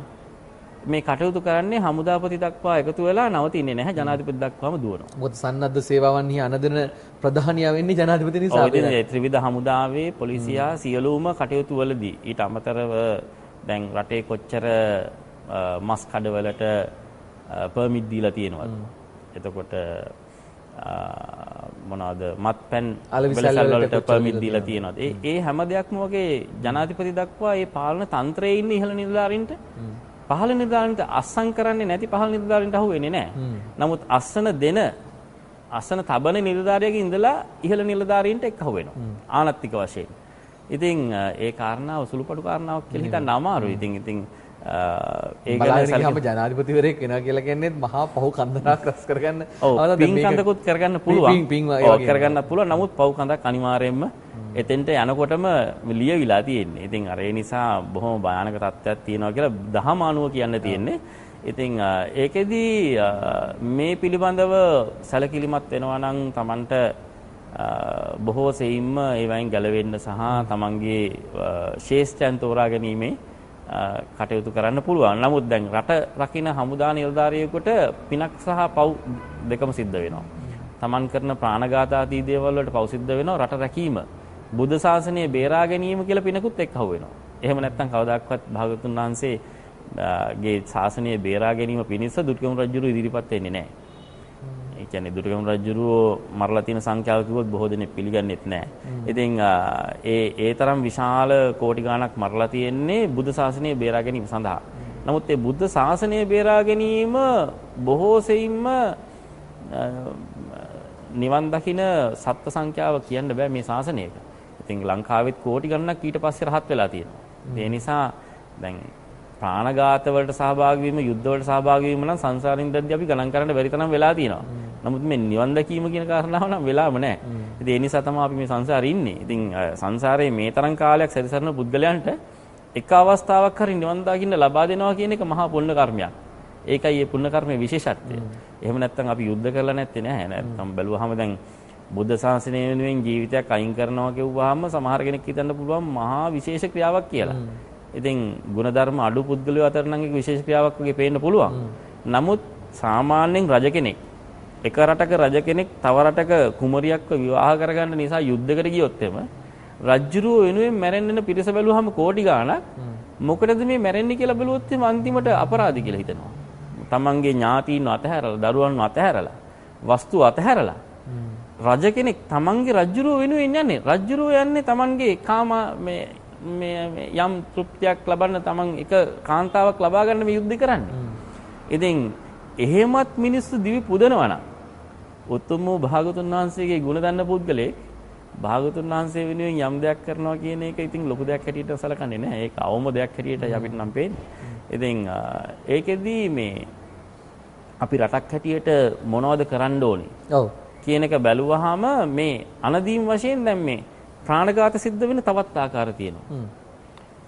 මේ කටයුතු කරන්නේ හමුදාපති දක්වා එකතු වෙලා නවතින්නේ නැහැ ජනාධිපති දක්වාම දුවනවා. මොකද සන්නද්ධ සේවාවන්හි අනදෙන ප්‍රධානියා වෙන්නේ ජනාධිපති නිසා. ඔව් ඉතින් ත්‍රිවිධ හමුදාවේ පොලිසියා සියලුම කටයුතු වලදී ඊට අමතරව දැන් රටේ කොච්චර මස් කඩවලට පර්මිට් දීලා තියෙනවද? එතකොට මොනවාද මත්පැන් අලවිසල් වලට පර්මිට් දීලා තියෙනවද? ඒ ඒ හැම දෙයක්ම වගේ ජනාධිපති දක්වා ඒ පාලන තන්ත්‍රයේ ඉන්න ඉහළ නිලධාරීන්ට පහළ නිලධාරීන්ට අස්සම් කරන්නේ නැති පහළ නිලධාරීන්ට අහු වෙන්නේ නැහැ. නමුත් අස්සන දෙන අස්සන තබන නිලධාරියගේ ඉඳලා ඉහළ නිලධාරීන්ට එක්කහුව වෙනවා. ආනත්තික වශයෙන්. ඉතින් ඒ කාරණාව සුළුපටු කාරණාවක් කියලා හිතන්න අමාරුයි. ඉතින් ඉතින් ඒ ගැන ජනාධිපතිවරයෙක් වෙනවා කියලා කියන්නේ මහා පහු කන්දරක් රැස් කරගන්න. පින් කන්දකුත් කරගන්න පුළුවන්. කරගන්න පුළුවන්. නමුත් පහු කන්දක් අනිවාර්යයෙන්ම එතෙන්ට යනකොටම ලියවිලා තියෙන්නේ. ඉතින් අර ඒ නිසා බොහොම භයානක තත්ත්වයක් තියෙනවා කියලා දහම අනුව කියන්න තියෙන්නේ. ඉතින් ඒකෙදි මේ පිළිබඳව සැලකිලිමත් වෙනවා නම් Tamanට බොහෝ සෙයින්ම ඒවයින් ගැලවෙන්න සහ Tamanගේ ශේෂ්ඨයන් තෝරා ගැනීමේ කටයුතු කරන්න පුළුවන්. නමුත් දැන් රට රකින්න හමුදා නිලධාරියෙකුට පිනක් සහ පව් දෙකම සිද්ධ වෙනවා. Taman කරන ප්‍රාණඝාත ආදී දේවල් වලට පව් සිද්ධ වෙනවා රට රැකීම. බුද්ධ ශාසනය බේරා ගැනීම කියලා පිනකුත් එක්කහුව වෙනවා. එහෙම නැත්නම් කවදාක්වත් භාගතුන් වහන්සේ ගේ ශාසනය බේරා ගැනීම පිණිස දුර්ගම රජුරු ඉදිරිපත් වෙන්නේ නැහැ. ඒ කියන්නේ දුර්ගම රජුරු මරලා තියෙන සංඛ්‍යාව කිව්වොත් බොහෝ දෙනෙක් පිළිගන්නෙත් නැහැ. ඉතින් ඒ ඒ තරම් විශාල කෝටි ගණක් මරලා තියෙන්නේ බුද්ධ ශාසනය බේරා ගැනීම සඳහා. නමුත් ඒ බුද්ධ ශාසනය බේරා ගැනීම බොහෝ සෙයින්ම නිවන් දකින සත්ත්ව සංඛ්‍යාව කියන්න බෑ මේ ශාසනයක. ඉතින් ලංකාවෙත් කෝටි ගණනක් ඊට පස්සේ රහත් වෙලා තියෙනවා. ඒ නිසා දැන් ප්‍රාණඝාත වලට සහභාගී වීම, යුද්ධ වලට සහභාගී වීම නම් සංසාරින් දැද්දී අපි ගණන් කරන්න බැරි තරම් වෙලා තියෙනවා. නමුත් මේ නිවන් දැකීම කියන කාරණාව නම් වෙලාම නැහැ. ඉතින් ඒ නිසා තමයි අපි මේ සංසාරේ ඉන්නේ. ඉතින් සංසාරේ මේ තරම් කාලයක් සැරිසරන පුද්ගලයන්ට එක අවස්ථාවක් හරි නිවන් දකින්න ලබා දෙනවා කියන එක මහා පුණ්‍ය කර්මයක්. ඒකයි මේ පුණ්‍ය කර්මයේ විශේෂත්වය. එහෙම නැත්නම් අපි යුද්ධ කරලා නැත්තේ නෑ. නැත්නම් බැලුවාම දැන් බුද්ධ ශාසනය වෙනුවෙන් ජීවිතයක් අයින් කරනවා කියුවාම සමහර කෙනෙක් හිතන්න පුළුවන් මහා විශේෂ ක්‍රියාවක් කියලා. ඉතින් ಗುಣධර්ම අඩු පුද්ගලයෝ අතර නම් ඒක විශේෂ ක්‍රියාවක් වගේ පේන්න පුළුවන්. නමුත් සාමාන්‍යයෙන් රජ කෙනෙක් එක රටක රජ කෙනෙක් තව රටක කුමරියක්ව විවාහ කරගන්න නිසා යුද්ධයකට ගියොත් එම රජ්ජුරුව වෙනුවෙන් මැරෙන්න පිරිස බැලුවහම කෝටි ගාණක් මොකටද මේ මැරෙන්නේ කියලා බැලුවොත් එම අන්තිමට අපරාධි කියලා හිතනවා. තමන්ගේ ඥාතීන් අතහැරලා දරුවන් අතහැරලා වස්තු අතහැරලා රජ කෙනෙක් තමන්ගේ රජ්ජුරුව වෙනුවෙන් යන්නේ රජ්ජුරුව යන්නේ තමන්ගේ කාම මේ මේ යම් තෘප්තියක් ලබන්න තමන් එක කාන්තාවක් ලබා ගන්න මේ යුද්ධ කරන්නේ. ඉතින් එහෙමත් මිනිස්සු දිවි පුදනවා නම් උතුම් වූ භාගතුන් වහන්සේගේ ගුණ දන්න පුද්ගලෙක් භාගතුන් වහන්සේ වෙනුවෙන් යම් දෙයක් කරනවා කියන එක ඉතින් ලොකු දෙයක් හැටියට සලකන්නේ නැහැ. ඒක අවම දෙයක් හැටියට අපිට නම් පේන්නේ. ඉතින් ඒකෙදී මේ අපි රටක් හැටියට මොනවද කරන්න ඕනේ? ඔව්. කියන එක බැලුවාම මේ අනදීම් වශයෙන් දැන් මේ ප්‍රාණඝාත සිද්ධ වෙන තවත් ආකාර තියෙනවා.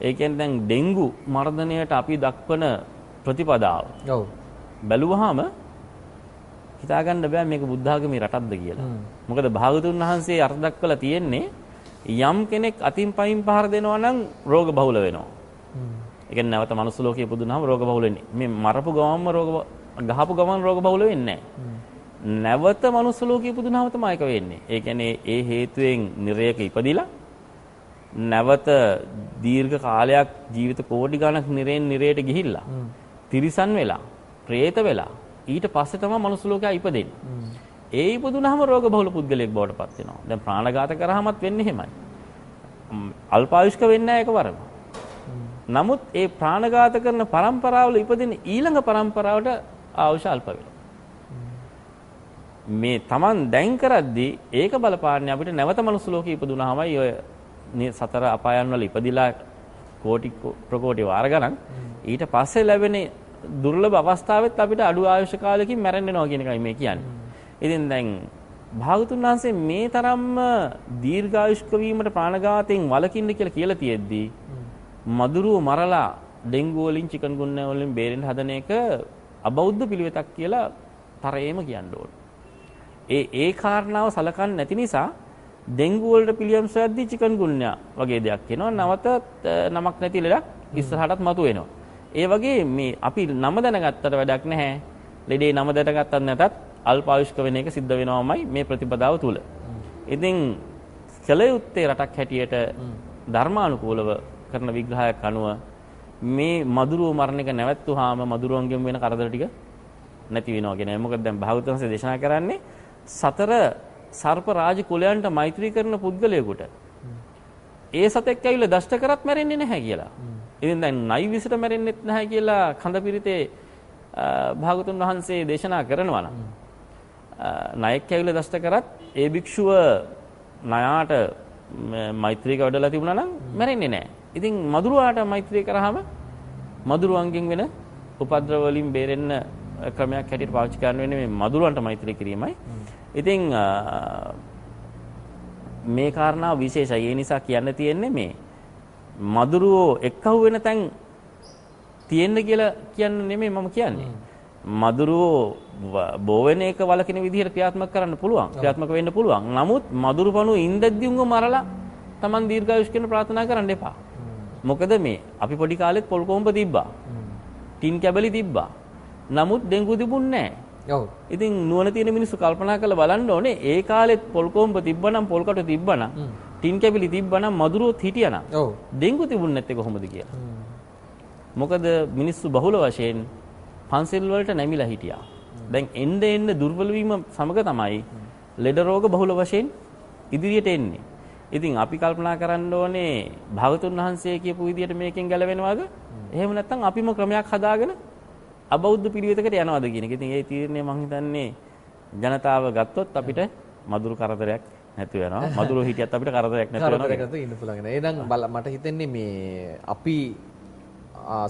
ඒ කියන්නේ දැන් ඩෙන්ගු මර්ධනයට අපි දක්වන ප්‍රතිපදාව. ඔව්. බැලුවාම හිතාගන්න බෑ මේක බුද්ධාගමේ රටක්ද කියලා. මොකද භාගතුන් වහන්සේ අර්ථ දක්වලා තියෙන්නේ යම් කෙනෙක් අතින් පයින් පහර දෙනවා නම් රෝග බහුල වෙනවා. ඒ කියන්නේ නැවත මනුස්ස ලෝකයේ පුදුනහම රෝග බහුල වෙන්නේ. මේ මරපු ගමන්ම රෝග ගහපු ගමන් රෝග බහුල වෙන්නේ නැවත මනුස්ස ලෝකෙ ඉපදුනහම තමයි ඒක වෙන්නේ. ඒ කියන්නේ ඒ හේතුවෙන් නිරයක ඉපදිලා නැවත දීර්ඝ කාලයක් ජීවිත කෝටි ගණක් නිරෙන් නිරයට ගිහිල්ලා තිරිසන් වෙලා, പ്രേත වෙලා ඊට පස්සේ තමයි මනුස්ස ලෝකයා ඉපදෙන්නේ. ඒ ඉපදුනහම රෝග බහුල පුද්ගලයෙක් බවට පත් වෙනවා. දැන් ප්‍රාණඝාත කරාමත් වෙන්නේ එහෙමයි. අල්පායුෂ්ක වෙන්නේ නැහැ ඒකවරම. නමුත් ඒ ප්‍රාණඝාත කරන પરම්පරාවල ඉපදින ඊළඟ પરම්පරාවට ආවුෂ අල්ප වෙනවා. මේ Taman දැන් කරද්දී ඒක බලපාන්නේ අපිට නැවත මනුස්ස ලෝකෙ ඉපදුනහමයි ඔය සතර අපායන් වල ඉපදිලා කෝටි ප්‍රකෝටි වාර ගණන් ඊට පස්සේ ලැබෙන දුර්ලභ අවස්ථාවෙත් අපිට අඩු ආයුෂ කාලෙකින් මැරෙන්න වෙනවා කියන එකයි මේ කියන්නේ. ඉතින් දැන් භාගතුන් වහන්සේ මේ තරම්ම දීර්ඝායුෂ්ක වීමට ප්‍රාණඝාතයෙන් වළකින්න කියලා කියලා තියෙද්දී මදුරුව මරලා ඩෙන්ගු වලින් චිකන් ගුන්නා වලින් බේරෙන්න හදන එක අබෞද්ධ පිළිවෙතක් කියලා තරයේම කියන්න ඕන. ඒ ඒ කාරණාව සලකන්නේ නැති නිසා ඩෙන්ගු වලට පිළියම් සොයද්දී චිකන් ගුන්නා වගේ දෙයක් එනවා. නවත නමක් නැති ලෙඩක් ඉස්සරහටත් මතුවෙනවා. ඒ වගේ මේ අපි නම දැනගත්තට වැඩක් නැහැ. ලෙඩේ නම දැනගත්තත් නැතත් අල්පායුෂ්ක වෙන එක සිද්ධ වෙනවමයි මේ ප්‍රතිපදාව තුල. ඉතින් කළ යුත්තේ රටක් හැටියට ධර්මානුකූලව කරන විග්‍රහයක් අනුව මේ මදුරුව මරණ එක නැවැත්තුවාම මදුරුවන්ගෙන් වෙන කරදර ටික නැති වෙනවා කියන මොකද දැන් භාගතුන්සේ දේශනා කරන්නේ සතර සර්ප රාජ කුලයන්ට මෛත්‍රී කරන පුද්ගලයෙකුට ඒ සතෙක් ඇවිල්ලා දෂ්ට කරත් මැරෙන්නේ නැහැ කියලා. ඉතින් දැන් නයි විසට මැරෙන්නෙත් නැහැ කියලා කඳපිරිතේ භාගතුන් වහන්සේ දේශනා කරනවා නම් ණයෙක් ඇවිල්ලා දෂ්ට කරත් ඒ භික්ෂුව ණයාට මෛත්‍රියක වැඩලා තිබුණා නම් මැරෙන්නේ නැහැ. ඉතින් මදුරුවාට මෛත්‍රිය කරාම මදුරුවන්ගෙන් වෙන උපද්‍රව වලින් බේරෙන්න ක්‍රමයක් හැටියට පාවිච්චි කරන්න වෙන්නේ මේ මදුරුවන්ට මෛත්‍රී කිරීමයි. ඉතින් මේ කාරණාව විශේෂයි. ඒ නිසා කියන්න තියෙන්නේ මේ මදුරුවෝ එක්කහුව වෙන තැන් තියෙන්න කියලා කියන්න නෙමෙයි මම කියන්නේ. මදුරුවෝ බෝ වෙන එක වලකින විදිහට ක්‍රියාත්මක කරන්න පුළුවන්. ක්‍රියාත්මක වෙන්න පුළුවන්. නමුත් මදුරු පණුව ඉඳද්දි උංග මරලා Taman දීර්ඝායුෂ කියන ප්‍රාර්ථනා කරන්න එපා. මොකද මේ අපි පොඩි කාලෙත් පොල් කොම්බ තිබ්බා. ටින් කැබලි තිබ්බා. නමුත් ඩෙන්ගු තිබුණේ නැහැ. ඔව්. ඉතින් නුවණ තියෙන මිනිස්සු කල්පනා කරලා බලන්න ඕනේ ඒ කාලෙත් පොල් කොම්බ තිබ්බනම් පොල් කට තිබ්බනම් ටින් කැබලි තිබ්බනම් මදුරුවොත් හිටියනම් ඔව්. ඩෙන්ගු තිබුණ නැත්තේ කොහොමද කියලා. මොකද මිනිස්සු බහුල වශයෙන් පන්සල් වලට නැමිලා හිටියා. දැන් එන්න එන්න දුර්වල වීම සමග තමයි ලෙඩ රෝග බහුල වශයෙන් ඉදිරියට එන්නේ. ඉතින් අපි කල්පනා කරන්න ඕනේ භාගතුන් වහන්සේ කියපු විදිහට මේකෙන් ගැලවෙනවද? එහෙම නැත්නම් අපිම ක්‍රමයක් හදාගෙන අබෞද්ධ පිළිවෙතකට යනවද කියන එක. ඉතින් ඒ තීරණය මම හිතන්නේ ජනතාව ගත්තොත් අපිට මధుර කරදරයක් නැති වෙනවා. මధుර හිටියත් අපිට කරදරයක් නැති වෙනවා. කරදරයකට ඉන්න පුළුවන්. එහෙනම් මට හිතෙන්නේ මේ අපි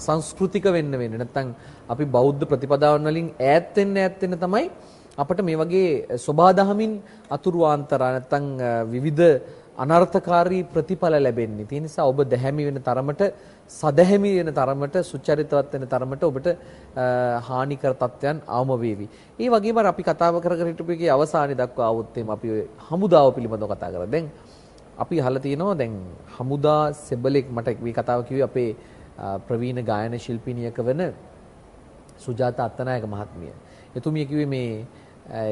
සංස්කෘතික වෙන්න වෙන්නේ නැත්නම් අපි බෞද්ධ ප්‍රතිපදාවන් වලින් ඈත් වෙන්න ඈත් වෙන්න තමයි අපිට මේ වගේ සබාදහමින් අතුරු ආන්තර නැත්නම් විවිධ අනර්ථකාරී ප්‍රතිඵල ලැබෙන්නේ. ඒ නිසා ඔබ දැහැමි වෙන තරමට සදැහැමි වෙන තරමට සුචරිතවත් වෙන තරමට ඔබට හානිකර තත්ත්වයන් අවම වේවි. ඒ වගේම අපි කතාව කර කර හිටපු එකේ අවසානයේ දක්වා આવොත් එimhe අපි හමුදාව පිළිබඳව කතා කරා. දැන් අපි අහලා තියෙනවා දැන් හමුදා සෙබලෙක් මට මේ කතාව කිව්වේ අපේ ප්‍රවීණ ගායන ශිල්පිනියක වන සුජාතා අත්තනායක මහත්මිය. එතුමිය කිව්වේ මේ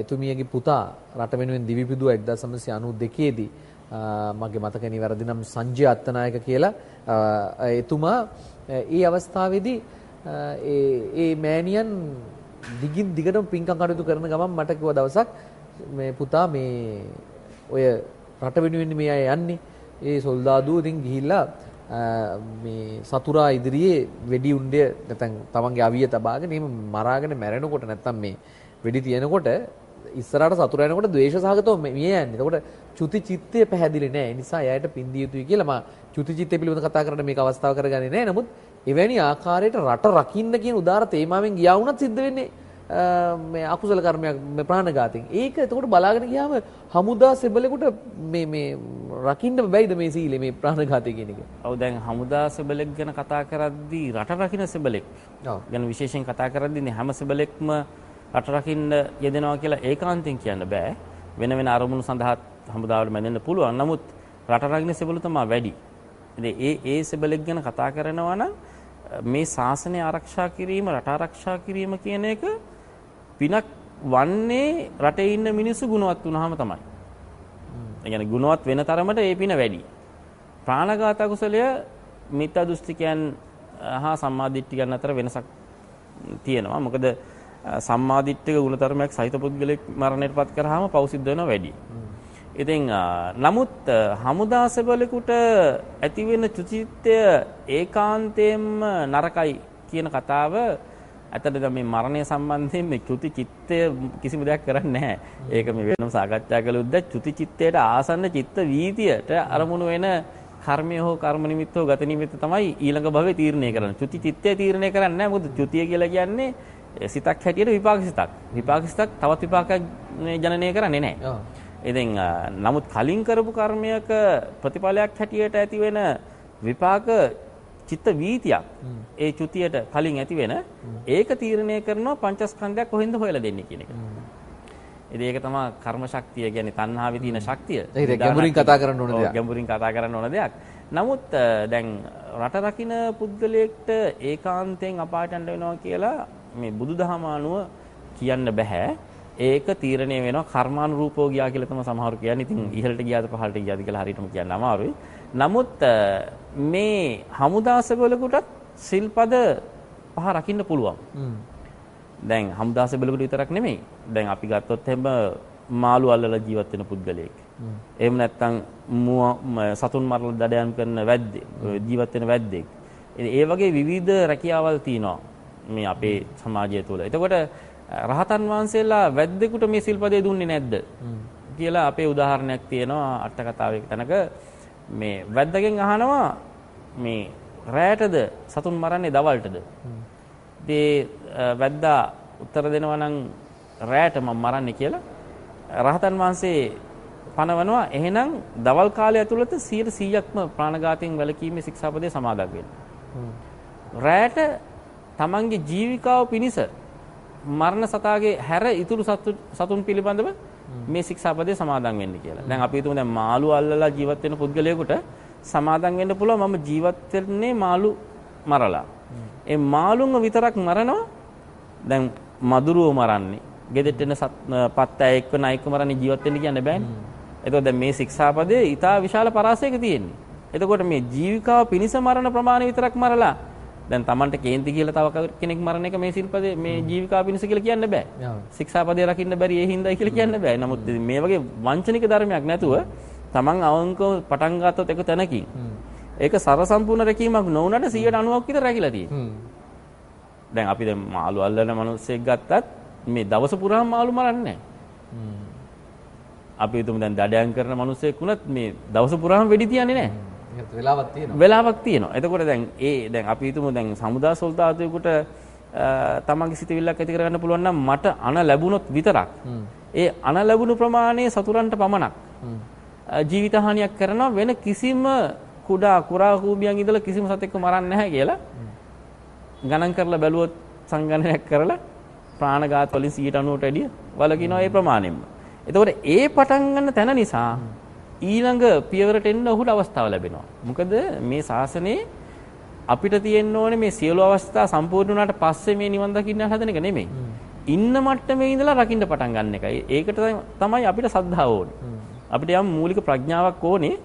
එතුමියගේ පුතා රට වෙනුවෙන් දිවිපිදුවා 1992 දී මගේ මතක නිවැරදි නම් සංජය අත්තනායක කියලා. එතුමා ඒ අවස්ථාවේදී ඒ ඒ මෑණියන් දිගින් දිගටම පින්කම් කටයුතු කරන ගමන් මට කිව්ව දවසක් මේ පුතා මේ ඔය රට වෙනුවෙන් මේ අය යන්නේ. ඒ සොල්දාදුව ඉතින් ගිහිල්ලා මේ සතුරා ඉදිරියේ වෙඩි උණ්ඩය නැත්නම් තමන්ගේ අවිය තබාගෙන එහෙම මරාගෙන මැරෙනකොට නැත්නම් මේ වෙඩි තියනකොට ඉස්සරහට සතුරා යනකොට ද්වේෂ සහගතව මිය යන්නේ. එතකොට චුති චිත්තය පැහැදිලි නෑ. ඒ නිසා එයාට පින්දිය යුතුයි කියලා මම චුති චිත්තය පිළිබඳව කතා කරන්න මේක අවස්ථාව කරගන්නේ නෑ. නමුත් එවැනි ආකාරයට රට රකින්න කියන උදාර තේමාවෙන් ගියා වුණත් සිද්ධ වෙන්නේ මේ අකුසල කර්මයක් මේ ප්‍රාණඝාතයෙන්. ඒක එතකොට බලාගෙන ගියාම හමුදා සෙබලෙකුට මේ මේ රකින්න බැයිද මේ සීලේ මේ ප්‍රාණඝාතය කියන එක? ඔව් දැන් හමුදා සෙබලෙක් ගැන කතා කරද්දී රට රකින්න සෙබලෙක්. ඔව්. ගැන විශේෂයෙන් කතා කරද්දී හැම සෙබලෙක්ම රට රකින්න යෙදෙනවා කියලා ඒකාන්තයෙන් කියන්න බෑ. වෙන වෙන අරමුණු සඳහා හමුදාවට මැදෙන්න පුළුවන්. නමුත් රට රකින්න සෙබළු තමයි වැඩි. ඉතින් ඒ ඒ සෙබළෙක් ගැන කතා කරනවා නම් මේ ශාසනය ආරක්ෂා කිරීම රට ආරක්ෂා කිරීම කියන එක පිනක් වන්නේ රටේ ඉන්න මිනිස්සු ගුණවත් වුණාම තමයි. ඒ කියන්නේ ගුණවත් වෙන තරමට ඒ පින වැඩි. ප්‍රාණඝාත කුසලය මිත්‍යා දෘෂ්ටිකයන් හා සම්මාදිට්ඨිකයන් අතර වෙනසක් තියෙනවා. මොකද සම්මාදිට්ඨික ගුණධර්මයක් සහිත පුද්ගලෙක් මරණයට පත් කරාම පව් සිද්ධ වෙනවා වැඩි. ඉතින් නමුත් හමුදාසබලෙකුට ඇති වෙන චුචිත්තය ඒකාන්තයෙන්ම නරකයි කියන කතාව ඇත්තට මේ මරණය සම්බන්ධයෙන් මේ චුති චිත්තය කිසිම දෙයක් කරන්නේ නැහැ. ඒක මේ වෙනම සාකච්ඡා කළොත් ද චුති චිත්තයට ආසන්න චිත්ත වීතියට අරමුණු වෙන කර්මය හෝ කර්ම නිමිත්ත හෝ ගත නිමිත්ත තමයි ඊළඟ භවයේ තීරණය කරන්නේ. චුති චිත්තය තීරණය කරන්නේ නැහැ. මොකද චුතිය කියලා කියන්නේ සිතක් හැටියට විපාක සිතක්. විපාක සිතක් තවත් විපාකයක් ජනනය කරන්නේ නැහැ. ඉතින් නමුත් කලින් කරපු කර්මයක ප්‍රතිඵලයක් හැටියට ඇති වෙන විපාක චිත්ත වීතියක් ඒ චුතියට කලින් ඇති වෙන ඒක තීරණය කරනවා පංචස්කන්ධයක් කොහෙන්ද හොයලා දෙන්නේ කියන එක. ඉතින් ඒක තමයි කර්ම ශක්තිය කියන්නේ තණ්හාවේ තියෙන ශක්තිය. ඒක ගැඹුරින් කතා කරන්න ඕන දෙයක්. ගැඹුරින් කතා කරන්න ඕන දෙයක්. නමුත් දැන් රට රකින්න පුද්ගලයෙක්ට ඒකාන්තයෙන් අපායට යන්න වෙනවා කියලා මේ බුදුදහම අනුව කියන්න බෑ. ඒක තීරණය වෙනවා කර්මානුරූපව ගියා කියලා තමයි සමහරු කියන්නේ. ඉතින් ඉහළට ගියාද පහළට ගියාද කියලා හරියටම කියන්න අමාරුයි. නමුත් මේ හමුදාසබලකටත් සිල්පද පහ රකින්න පුළුවන්. දැන් හමුදාසබලකට විතරක් නෙමෙයි. දැන් අපි ගත්තොත් එහෙම මාළු අල්ලලා ජීවත් වෙන පුද්ගලයෙක්. එහෙම නැත්නම් සතුන් මරලා දඩයන් කරන වැද්දෙක්, ජීවත් වෙන වැද්දෙක්. ඒ වගේ විවිධ රැකියාවල් තියෙනවා මේ අපේ සමාජය තුළ. එතකොට රහතන් වහන්සේලා වැද්දෙකුට මේ සිල්පදේ දුන්නේ නැද්ද? කියලා අපේ උදාහරණයක් තියෙනවා අට කතාවේ තැනක මේ වැද්දගෙන් අහනවා මේ රැයටද සතුන් මරන්නේ දවල්ටද? ඉතින් වැද්දා උත්තර දෙනවා නම් රැයට මම මරන්නේ කියලා. රහතන් වහන්සේ පනවනවා එහෙනම් දවල් කාලය ඇතුළත 100%ක්ම ප්‍රාණඝාතයෙන් වැළකීමේ ශික්ෂාපදේ සමාදන් වෙන්න. රැයට තමන්ගේ ජීවිකාව පිණිස මරණ සතාගේ හැර ඉතුරු සතුන් පිළිබඳව මේ ශික්ෂාපදේ සමාදන් වෙන්න කියලා. දැන් අපි හිතමු දැන් මාළු අල්ලලා ජීවත් වෙන පුද්ගලයෙකුට සමාදන් වෙන්න පුළුවන් මම ජීවත් වෙන්නේ මාළු මරලා. ඒ මාළුන්ව විතරක් මරනවා. දැන් මදුරුව මරන්නේ. ගෙදෙට්ට එන පත්තෑ එක්ක නයික මරන්නේ ජීවත් වෙන්න කියන්න බෑනේ. එතකොට දැන් මේ ශික්ෂාපදේ ඊටා විශාල පරාසයක තියෙන්නේ. එතකොට මේ ජීවිකාව පිනිස මරණ ප්‍රමාණය විතරක් මරලා දැන් Tamanට කේන්ති කියලා තව කෙනෙක් මරණ එක මේ සිල්පදේ මේ ජීවිකා පිණිස කියලා කියන්න බෑ. ශික්ෂාපදේ රකින්න බැරි ඒ හින්දායි කියලා කියන්න බෑ. නමුත් මේ වගේ වංචනික ධර්මයක් නැතුව Taman අවංකව පටන් ගත්තොත් එක තැනකින් ඒක සර සම්පූර්ණ රැකීමක් නොවුනට 90ක් විතර රැකිලා තියෙනවා. දැන් අපි දැන් මාළු අල්ලන මිනිස්සෙක් ගත්තත් මේ දවස පුරාම මාළු මරන්නේ අපි හිතමු දැන් දඩයන් කරන මිනිස්සෙක් වුණත් මේ දවස පුරාම වෙඩි තියන්නේ නැහැ. වෙලාවක් තියෙනවා. වෙලාවක් තියෙනවා. එතකොට දැන් ඒ දැන් අපි හිතමු දැන් සමුදා සොල්දාදුවෙකුට තමන්ගේ සිතවිල්ලක් ඇති කරගන්න පුළුවන් නම් මට අණ ලැබුණොත් විතරක්. ඒ අණ ලැබුණු ප්‍රමාණය සතුරන්ට පමණක්. ජීවිත හානියක් කරනවා වෙන කිසිම කුඩා කුරා කූඹියන් ඉඳලා කිසිම සතෙක්ව මරන්නේ නැහැ කියලා. ගණන් කරලා බැලුවොත් සංගණනයක් කරලා ප්‍රාණඝාත වලින් 90ට වැඩිය වලකිනවා ඒ ප්‍රමාණයෙන්ම. එතකොට ඒ පටන් ගන්න තැන නිසා ඊළඟ පියවරට එන්න ඔහුට අවස්ථාව ලැබෙනවා. මොකද මේ ශාසනයේ අපිට තියෙන්න ඕනේ මේ සියලු අවස්ථා සම්පූර්ණ වුණාට පස්සේ මේ නිවන් දකින්න හදන එක නෙමෙයි. ඉන්න මට්ටමේ ඉඳලා රකින්න පටන් ගන්න එකයි. ඒකට තමයි අපිට සද්ධාව ඕනේ. අපිට යම් මූලික ප්‍රඥාවක් ඕනේ.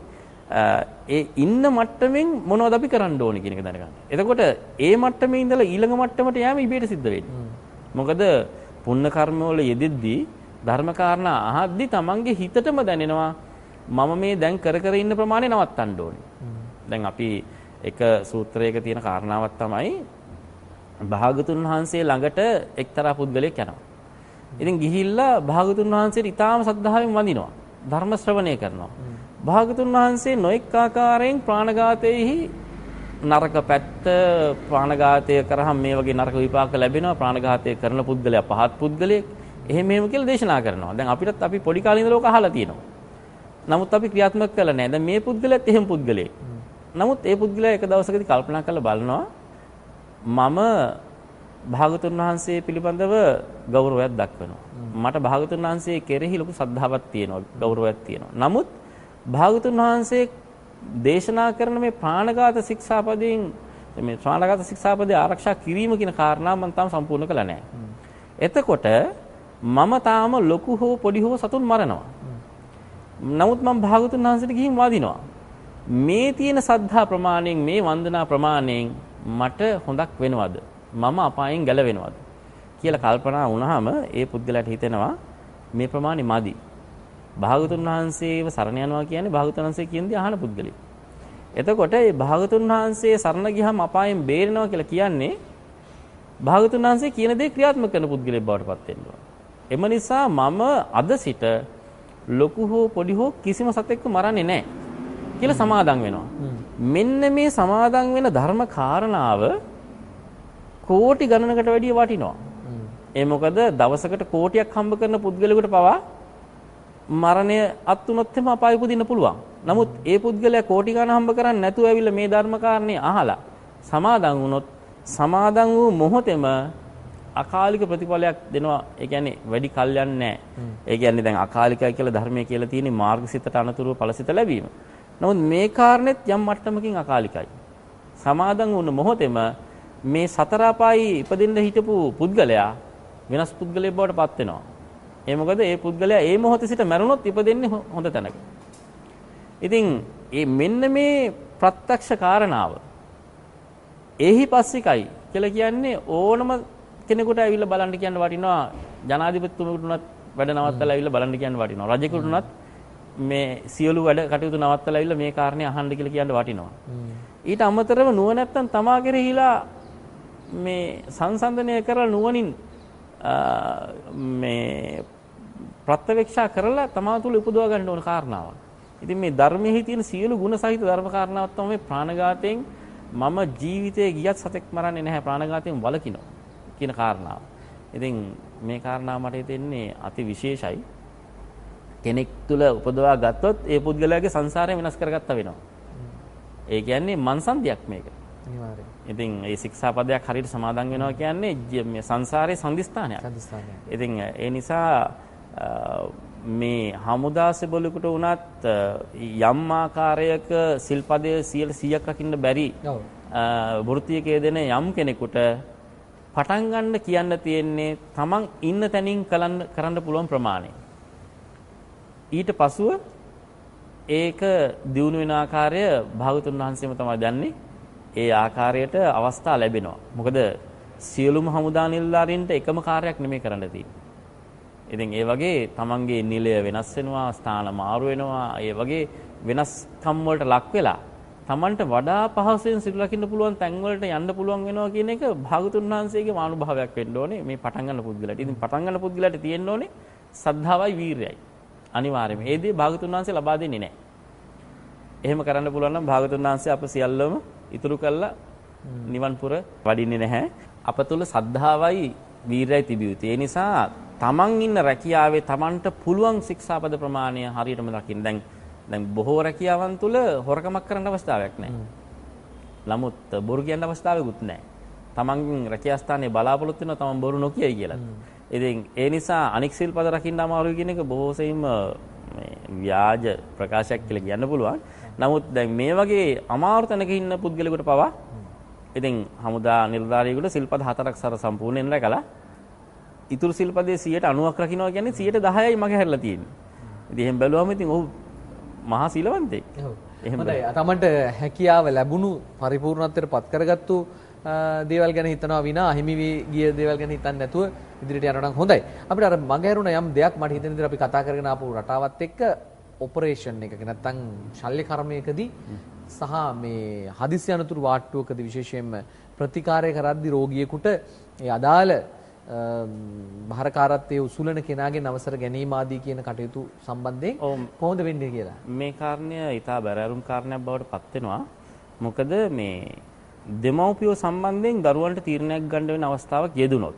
ඒ ඉන්න මට්ටමින් මොනවද අපි කරන්න ඕනේ කියන එක දැනගන්න. එතකොට ඒ මට්ටමේ ඉඳලා ඊළඟ මට්ටමට යෑම ඉබේට සිද්ධ වෙන්නේ. මොකද පුණ්‍ය කර්ම වල යෙදෙද්දී ධර්ම කාරණා අහද්දී තමන්ගේ හිතටම දැනෙනවා මම මේ දැන් කර කර ඉන්න ප්‍රමාණය නවත්තන්න ඕනේ. දැන් අපි එක සූත්‍රයක තියෙන කාරණාවක් තමයි භාගතුන් වහන්සේ ළඟට එක්තරා පුද්ගලයෙක් යනවා. ඉතින් ගිහිල්ලා භාගතුන් වහන්සේට ඊටාම සද්ධාවෙන් වඳිනවා. ධර්ම ශ්‍රවණය කරනවා. භාගතුන් වහන්සේ නොඑක් ආකාරයෙන් ප්‍රාණඝාතයේහි නරක පැත්ත ප්‍රාණඝාතය කරාම මේ වගේ නරක විපාක ලැබෙනවා ප්‍රාණඝාතය කරන පුද්ගලයා පහත් පුද්ගලයෙක් එහෙම මෙහෙම කියලා දේශනා කරනවා. දැන් අපිටත් අපි පොඩි කාලේ ඉඳලා ඕක අහලා තියෙනවා. නමුත් අපි ක්‍රියාත්මක කළා නෑ. දැන් මේ පුද්ගලයාත් එහෙම පුද්ගලයෙක්. නමුත් ඒ පුද්ගලයා එක දවසකදී කල්පනා කරලා බලනවා මම භාගතුන් වහන්සේ පිළිබඳව ගෞරවයක් දක්වනවා. මට භාගතුන් වහන්සේ කෙරෙහි ලොකු සද්ධාවක් තියෙනවා, ගෞරවයක් තියෙනවා. නමුත් භාගතුන් වහන්සේ දේශනා කරන මේ ප්‍රාණඝාත ශික්ෂාපදයෙන් මේ ප්‍රාණඝාත ශික්ෂාපදේ ආරක්ෂා කිරීම කියන කාරණාව මම තාම සම්පූර්ණ කළා නෑ. එතකොට මම තාම ලොකු හෝ පොඩි හෝ සතුන් මරනවා. නමුත් මම භාගතුන් වහන්සේට ගිහින් වදිනවා. මේ තියෙන සද්ධා ප්‍රමාණයෙන් මේ වන්දනා ප්‍රමාණයෙන් මට හොඳක් වෙනවද? මම අපායෙන් ගැලවෙනවද? කියලා කල්පනා වුණාම ඒ පුද්ගලයාට හිතෙනවා මේ ප්‍රමාණය මදි. භාගතුන් වහන්සේව සරණ යනවා කියන්නේ භාගතුන් වහන්සේ කියන දේ අහන පුද්ගලෙක්. එතකොට මේ භාගතුන් වහන්සේ සරණ ගියහම අපායෙන් බේරෙනවා කියලා කියන්නේ භාගතුන් වහන්සේ කියන දේ ක්‍රියාත්මක කරන පුද්ගලයෙක් බවට පත් වෙනවා. එම නිසා මම අද සිට ලොකු හෝ පොඩි හෝ කිසිම සතෙක්ව මරන්නේ නැහැ කියලා සමාදන් වෙනවා. මෙන්න මේ සමාදන් වෙන ධර්ම කාරණාව කෝටි ගණනකට වැඩිය වටිනවා. ඒ මොකද දවසකට කෝටියක් හම්බ කරන පුද්ගලයෙකුට පවා මරණය අත් වුනොත් එම අපාය උපදින්න පුළුවන්. නමුත් ඒ පුද්ගලයා කෝටි ගණන් හම්බ කරන්නේ නැතුව ඇවිල්ලා මේ ධර්ම කාරණේ අහලා සමාදන් වුණොත් සමාදන් වූ මොහොතේම අකාලික ප්‍රතිඵලයක් දෙනවා. ඒ කියන්නේ වැඩි කල් යන්නේ ඒ කියන්නේ දැන් අකාලිකයි කියලා ධර්මයේ කියලා තියෙන්නේ මාර්ගසිතට අනතුරුව ඵලසිත ලැබීම. නමුත් මේ කාරණෙත් යම් මට්ටමකින් අකාලිකයි. සමාදන් වුණ මොහොතේම මේ සතර අපායි ඉපදෙන්න හිටපු පුද්ගලයා වෙනස් පුද්ගලයෙක් බවට පත් වෙනවා. ඒ මොකද ඒ පුද්ගලයා ඒ මොහොතේ සිට මැරුණොත් ඉපදෙන්නේ හොඳ තැනක. ඉතින් මේ මෙන්න මේ ප්‍රත්‍යක්ෂ කාරණාව එහි පස්සිකයි කියලා කියන්නේ ඕනම කෙනෙකුට ඇවිල්ලා බලන්න කියන්න වටිනවා. ජනාධිපතිතුමෙකුට උනත් වැඩ නවත්තලා ඇවිල්ලා බලන්න කියන්න වටිනවා. රජෙකුට උනත් මේ සියලු වැඩ කටයුතු නවත්තලා ඇවිල්ලා මේ කාරණේ අහන්න කියලා කියන්න වටිනවා. ඊට අමතරව නුවණැත්තන් තමා කෙරෙහිලා මේ සංසන්දනය කරලා නුවණින් මේ ප්‍රත්‍යවේක්ෂා කරලා තමා තුළ උපදවා ගන්න ඕන කාරණාවක්. ඉතින් මේ ධර්මයේ තියෙන සියලු ගුණ සහිත ධර්ම කාරණාවක් තමයි ප්‍රාණඝාතයෙන් මම ජීවිතේ ගියත් සතෙක් මරන්නේ නැහැ. ප්‍රාණඝාතයෙන් වළකිනවා. කියන කාරණාව. ඉතින් මේ කාරණාව මට හිතෙන්නේ අති විශේෂයි. කෙනෙක් තුළ උපදවා ගත්තොත් ඒ පුද්ගලයාගේ සංසාරය වෙනස් කරගත්තා වෙනවා. ඒ කියන්නේ මන්සන්දියක් මේක. අනිවාර්යයෙන්. ඉතින් මේ ශික්ෂාපදයක් හරියට සමාදන් වෙනවා කියන්නේ මේ සංසාරයේ සංදිස්ථානයක්. සම්දිස්ථානයක්. ඉතින් ඒ නිසා මේ හමුදා සෙබළුකට වුණත් යම් ආකාරයක සිල්පදයේ 100ක් රකින්න බැරි ඔව්. වෘත්තියකයේ දෙන යම් කෙනෙකුට පටන් ගන්න කියන්න තියෙන්නේ තමන් ඉන්න තැනින් කරන්න කරන්න පුළුවන් ප්‍රමාණය. ඊට පසුව ඒක දියුණු වෙන ආකාරය භාගතුන් වහන්සේම තමයි දන්නේ. ඒ ආකාරයට අවස්ථා ලැබෙනවා. මොකද සියලුම හමුදා නිලධාරීන්ට එකම කාර්යයක් නෙමෙයි කරන්න තියෙන්නේ. ඉතින් ඒ වගේ තමන්ගේ නිලය වෙනස් වෙනවා, ස්ථාන මාරු වෙනවා. ඒ වගේ වෙනස්කම් වලට ලක් වෙලා තමන්ට වඩා පහසුවෙන් සිල් රකින්න පුළුවන් තැන් වලට යන්න පුළුවන් වෙනවා කියන එක භාගතුන් වහන්සේගේ මානුභාවයක් වෙන්න ඕනේ මේ පටන් ගන්න පුද්ගලයාට. ඉතින් පටන් ගන්න පුද්ගලයාට තියෙන්න ඕනේ සද්ධාවයි වීරියයි. අනිවාර්යයෙන්ම. ඒ දේ භාගතුන් වහන්සේ ලබා දෙන්නේ නැහැ. එහෙම කරන්න පුළුවන් නම් භාගතුන් වහන්සේ අප සියල්ලම ඉතුරු කළා නිවන් පුර වඩින්නේ නැහැ. අප තුල සද්ධාවයි වීරයයි තිබිය යුතුයි. ඒ නිසා තමන් ඉන්න රැකියාවේ තමන්ට පුළුවන් ශික්ෂාපද ප්‍රමාණය හරියටම දකින්න. දැන් දැන් බොහෝ රැකියාවන් තුල හොරකමක් කරන්න අවස්ථාවක් නැහැ. නමුත් බොරු කියන්න අවස්ථාවකුත් නැහැ. තමන්ගෙන් රැකියා ස්ථානයේ බලාපොරොත්තු වෙනවා තමන් බොරු නොකියයි කියලා. ඉතින් ඒ නිසා අනික් සිල්පද රකින්න අමාරුයි කියන එක බොහෝ සෙයින්ම මේ ව්‍යාජ ප්‍රකාශයක් කියලා කියන්න පුළුවන්. නමුත් දැන් මේ වගේ අමාරු තැනක ඉන්න පුද්ගලයෙකුට පවා ඉතින් හමුදා නිලධාරියෙකුට සිල්පද හතරක් සර සම්පූර්ණයෙන් රැකලා ඉතුරු සිල්පදයේ 90ක් රකින්නවා කියන්නේ 10යි මගේ හැරලා තියෙන්නේ. ඉතින් එහෙම බැලුවම ඉතින් ඔහු මහා සීලවන්තයෙක්. හොඳයි. තමන්ට හැකියාව ලැබුණු පරිපූර්ණත්වයට පත් කරගත්තු දේවල් ගැන හිතනවා විනා අහිමි වී ගිය දේවල් ගැන හිතන්නේ නැතුව ඉදිරියට යනවා නම් හොඳයි. අපිට අර මගහැරුණ යම් දෙයක් මට හිතෙන විදිහට අපි කතා කරගෙන ආපු රටාවත් එක්ක ඔපරේෂන් එකක නැත්තම් ශල්‍ය කර්මයකදී සහ මේ හදිසි අනතුරු වාට්ටුවකදී විශේෂයෙන්ම ප්‍රතිකාරය කරද්දී රෝගියෙකුට ඒ අදාළ භාරකාරත්වයේ උසුලන කෙනාගෙන් අවසර ගැනීම ආදී කියන කටයුතු සම්බන්ධයෙන්. කොහොමද වෙන්නේ කියලා. මේ කාරණය ඊටා බැරෑරුම් කාරණයක් බවට පත් වෙනවා. මොකද මේ දෙමව්පියෝ සම්බන්ධයෙන් දරුවන්ට තීරණයක් ගන්න වෙන අවස්ථාවක් යෙදුනොත්.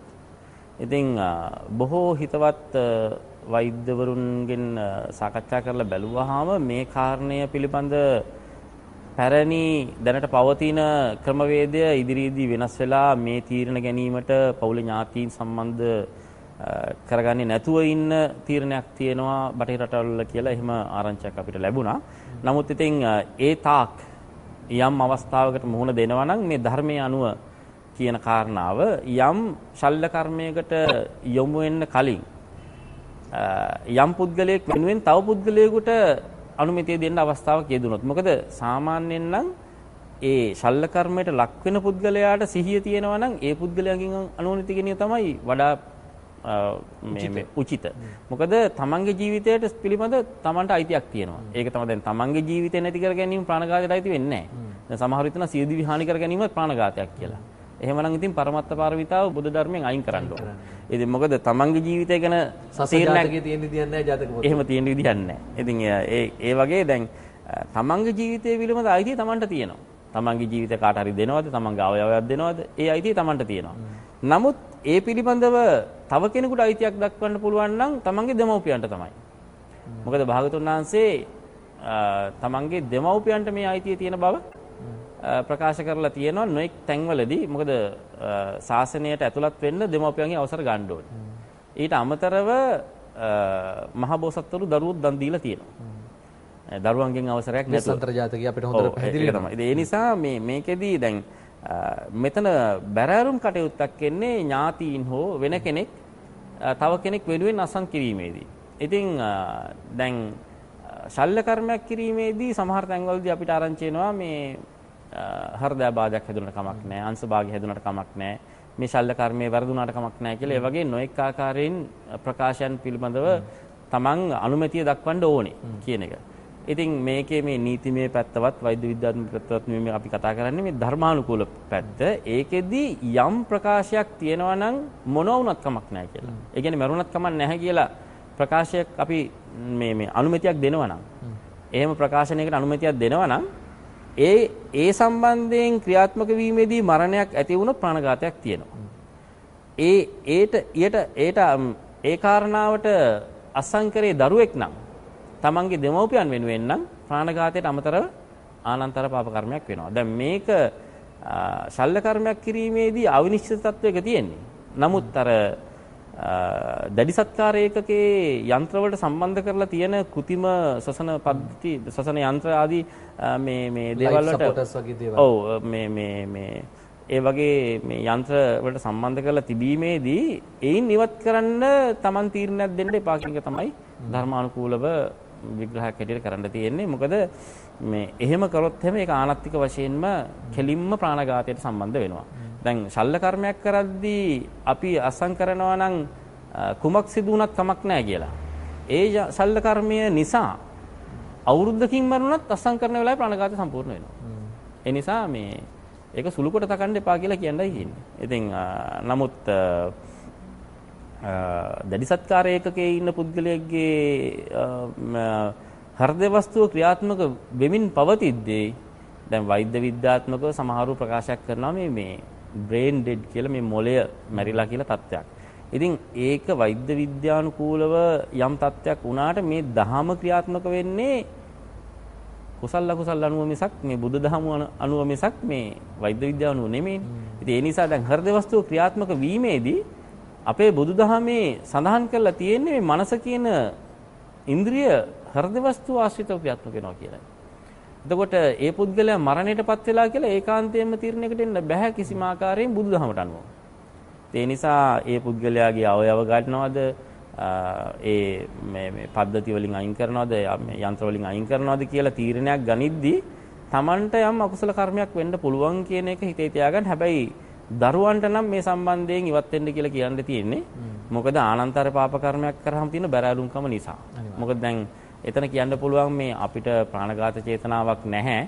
ඉතින් බොහෝ හිතවත් වෛද්‍යවරුන්ගෙන් සාකච්ඡා කරලා බැලුවාම මේ කාරණය පිළිබඳ පැරණි දැනට පවතින ක්‍රමවේදය ඉදිරියේදී වෙනස් වෙලා මේ තීරණ ගැනීමට පවුල ඥාතීන් සම්බන්ධ අ, කරගන්නේ නැතුව ඉන්න තීරණයක් තියෙනවා බටහිර රටවල කියලා එහෙම ආරංචියක් අපිට ලැබුණා. නමුත් ඉතින් අ, ඒ තාක් යම් අවස්ථාවකට මුහුණ දෙනවා නම් මේ ධර්මයේ අනුව කියන කාරණාව යම් ශල්්‍ය කර්මයකට යොමු වෙන්න කලින් අ, යම් පුද්ගලයෙක් වෙනුවෙන් තව පුද්ගලයෙකුට අනුමැතිය දෙන්න අවස්ථාවක් යෙදුනොත්. මොකද සාමාන්‍යයෙන් නම් ඒ ශල්්‍ය කර්මයට ලක් වෙන පුද්ගලයාට සිහිය තියෙනවා නම් ඒ පුද්ගලයාගෙන් අනුමැති ගැනීම තමයි වඩා මේ උචිත. මොකද තමන්ගේ ජීවිතයට පිළිබඳ තමන්ට අයිතියක් තියෙනවා. ඒක තමයි දැන් තමන්ගේ ජීවිතය නැති කර ගැනීම ප්‍රාණඝාතයට අයිති වෙන්නේ නැහැ. දැන් සමහර විටන සියදිවි හානි කර ගැනීම ප්‍රාණඝාතයක් කියලා. එහෙමනම් ඉතින් පරමත්ත පාරමිතාව බුදු ධර්මයෙන් අයින් කරන්න ඕන. ඉතින් මොකද තමන්ගේ ජීවිතය ගැන සසීරණකේ තියෙන විදියක් නැහැ ජාතක පොතේ. එහෙම තියෙන විදියක් නැහැ. ඉතින් ඒ ඒ වගේ දැන් තමන්ගේ ජීවිතය පිළිබඳ අයිතිය තමන්ට තියෙනවා. තමන්ගේ ජීවිතය කාට හරි දෙනවද? තමන්ගේ අවයවයක් දෙනවද? ඒ අයිතිය තමන්ට තියෙනවා. නමුත් ඒ පිළිබඳව තව කෙනෙකුට අයිතියක් දක්වන්න පුළුවන් නම් තමන්ගේ දෙමව්පියන්ට තමයි. මොකද භාගතුන් වහන්සේ තමන්ගේ දෙමව්පියන්ට මේ අයිතිය තියෙන බව ප්‍රකාශ කරලා තියෙනවා නොඑක් තැන්වලදී මොකද ශාසනයට ඇතුළත් වෙන්න දෙමව්පියන්ගේ අවසර ගන්න ඕනේ. ඊට අමතරව මහබෝසත්වරු දරුවෝ දන් දීලා තියෙනවා. දරුවන්ගෙන් අවසරයක් නැතුව. සන්තර ජාතකයේ අපිට හොඳට පැහැදිලි වෙනවා. ඒ නිසා මේ මේකෙදී දැන් මෙතන බැරෑරුම් කටයුත්තක් එන්නේ ඥාතීන් හෝ වෙන කෙනෙක් තව කෙනෙක් වෙනුවෙන් අසං කිරීමේදී. ඉතින් දැන් ශල්්‍ය කර්මයක් කිරීමේදී සමහර තැන්වලදී අපිට ආරංචි වෙනවා මේ හෘදයාබාධයක් හැදුනට කමක් නැහැ, අංශභාගය හැදුනට කමක් නැහැ. මේ ශල්්‍ය කර්මයේ වැරදුනාට කමක් නැහැ කියලා ඒ වගේ නොඑක් ආකාරයෙන් ප්‍රකාශයන් පිළිබඳව තමන් අනුමැතිය දක්වන්න ඕනේ කියන එක. ඉතින් මේකේ මේ නීතිමය පැත්තවත් වෛද්‍ය විද්‍යාත්මක පැත්තවත් මේ අපි කතා කරන්නේ මේ ධර්මානුකූල පැත්ත. ඒකෙදි යම් ප්‍රකාශයක් තියෙනවා නම් මොන වුණත් කමක් නැහැ කියලා. ඒ කියන්නේ මරුණත් කමක් නැහැ කියලා ප්‍රකාශයක් අපි මේ මේ අනුමැතියක් දෙනවා නම් එහෙම ප්‍රකාශනයකට අනුමැතියක් දෙනවා නම් ඒ ඒ සම්බන්ධයෙන් ක්‍රියාත්මක වීමේදී මරණයක් ඇති වුණොත් ප්‍රාණඝාතයක් තියෙනවා. ඒ ඒට ඊට ඒට ඒ කාරණාවට අසංකරේ දරුවෙක් නම් තමන්ගේ දෙමව්පියන් වෙනුවෙන් නම් ප්‍රාණඝාතයට අමතරව ආනන්තර පාප කර්මයක් වෙනවා. දැන් මේක ශල්්‍ය කර්මයක් කිරීමේදී අවිනිශ්චිත තත්වයක තියෙන්නේ. නමුත් අර දැඩි සත්කාර ඒකකේ යන්ත්‍රවලට සම්බන්ධ කරලා තියෙන කෘතිම සසන පද්ධති සසන යන්ත්‍ර ආදී මේ මේ දේවල් වලට ඔව් මේ මේ මේ ඒ වගේ මේ යන්ත්‍ර වලට සම්බන්ධ කරලා තිබීමේදී ඒයින් ඉවත් කරන්න Taman තීරණයක් දෙන්න එපා කියන එක තමයි ධර්මානුකූලව විග්‍රහයක් හැටියට කරන්න තියෙන්නේ. මොකද මේ එහෙම කරොත් එහෙම ඒක ආනත්තික වශයෙන්ම කෙලින්ම ප්‍රාණඝාතයට සම්බන්ධ වෙනවා. දැන් ශල්්‍ය කර්මයක් කරද්දී අපි අසං කරනවා නම් කුමක් සිදු වුණත් කමක් නැහැ කියලා. ඒ ශල්්‍ය කර්මය නිසා අවුරුද්දකින් මරුණත් අසං කරන වෙලාවේ ප්‍රාණඝාතය සම්පූර්ණ වෙනවා. ඒ නිසා මේ ඒක සුළු කොට තකන්න එපා කියලා කියන්නයි කියන්නේ. ඉතින් නමුත් දැඩි සත්කාර ඒකකයේ ඉන්න පුද්ගලයෙක්ගේ හෘද වස්තුව ක්‍රියාත්මක වෙමින් පවතිද්දී දැන් වෛද්‍ය විද්‍යාත්මකව සමහරු ප්‍රකාශයක් කරනවා මේ මේ බ්‍රේන් ඩෙඩ් කියලා මේ මොළය මැරිලා කියලා තත්ත්වයක්. ඉතින් ඒක වෛද්‍ය විද්‍යානුකූලව යම් තත්ත්වයක් වුණාට මේ දහම ක්‍රියාත්මක වෙන්නේ කුසල් අකුසල් අනුව මිසක් මේ බුදු දහම අනුව මිසක් මේ වෛද්‍ය විද්‍යාව අනුව නෙමෙයි. ඉතින් ඒ නිසා දැන් හෘද වස්තුව ක්‍රියාත්මක වීමේදී අපේ බුදුදහමේ සඳහන් කරලා තියෙන්නේ මේ මනස කියන ඉන්ද්‍රිය හෘද වස්තුව ආශ්‍රිතව ක්‍රියාත්මක වෙනවා කියලා. එතකොට ඒ පුද්ගලයා මරණයටපත් වෙලා කියලා ඒකාන්තයෙන්ම තීරණයකට එන්න බෑ කිසිම ආකාරයෙන් බුදුදහමට අනුව. ඒ නිසා ඒ පුද්ගලයාගේ අවයව ගන්නවද ඒ මේ මේ පද්ධති වලින් අයින් කරනවද මේ යන්ත්‍ර වලින් අයින් කරනවද කියලා තීරණයක් ගනිද්දී Tamanට යම් අකුසල කර්මයක් වෙන්න පුළුවන් කියන එක හිතේ තියාගන්න. හැබැයි දරුවන්ට නම් මේ සම්බන්ධයෙන් ඉවත් වෙන්න කියලා කියන්න තියෙන්නේ. මොකද ආනන්තර පාප කර්මයක් කරාම තියෙන බැරෑරුම්කම නිසා. මොකද දැන් එතන කියන්න පුළුවන් මේ අපිට ප්‍රාණඝාත චේතනාවක් නැහැ.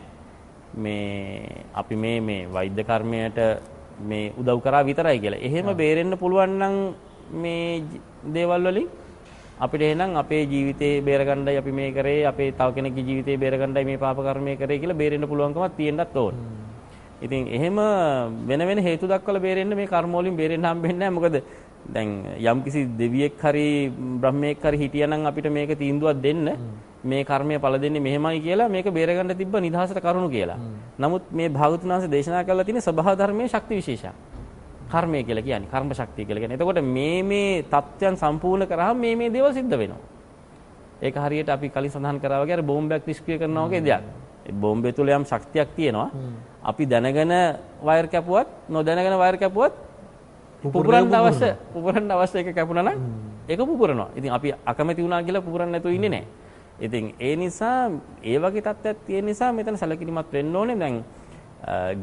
මේ අපි මේ මේ වෛද්‍ය කර්මයට මේ උදව් කරා විතරයි කියලා. එහෙම බේරෙන්න පුළුවන් නම් මේ දේවල් වලින් අපිට එහෙනම් අපේ ජීවිතේ බේරගන්නයි අපි මේ කරේ අපේ තව කෙනෙක්ගේ ජීවිතේ බේරගන්නයි මේ පාප කර්මය කරේ කියලා බේරෙන්න පුළුවන්කමක් තියෙන්නත් ඕන. ඉතින් එහෙම වෙන වෙන හේතු දක්වලා බේරෙන්න මේ කර්ම වලින් බේරෙන්න හම්බෙන්නේ නැහැ. මොකද දැන් යම්කිසි දෙවියෙක් හරි බ්‍රහ්මයෙක් හරි හිටියනම් අපිට මේක තීන්දුවක් දෙන්න මේ කර්මය පළ දෙන්නේ මෙහෙමයි කියලා මේක බේරගන්න තිබ්බ නිදහසට කරුණු කියලා. නමුත් මේ භාගතුන් වහන්සේ දේශනා කළා තියෙන සබහා ධර්මයේ ශක්ති විශේෂයක්. කර්මය කියලා කියන්නේ කර්ම ශක්තිය කියලා කියන්නේ. එතකොට මේ මේ தත්ත්වයන් සම්පූර්ණ කරාම මේ මේ දේවල් සිද්ධ වෙනවා. ඒක හරියට අපි කලින් සඳහන් කරා වගේ අර බෝම්බයක් නිෂ්ක්‍රිය කරනවා වගේ දෙයක්. ඒ බෝම්බේ තුල යම් ශක්තියක් තියෙනවා. අපි දැනගෙන වයර් කැපුවත් නොදැනගෙන වයර් කැපුවත් පුපුරන්න අවශ්‍ය පුපුරන්න අවශ්‍ය එක කැපුණා නම් ඒක පුපුරනවා. ඉතින් අපි අකමැති වුණා කියලා පුපුරන්න නැතුව ඉන්නේ නැහැ. ඉතින් ඒ නිසා ඒ වගේ තත්ත්වයක් තියෙන නිසා මෙතන සැලකිලිමත් වෙන්න ඕනේ. දැන්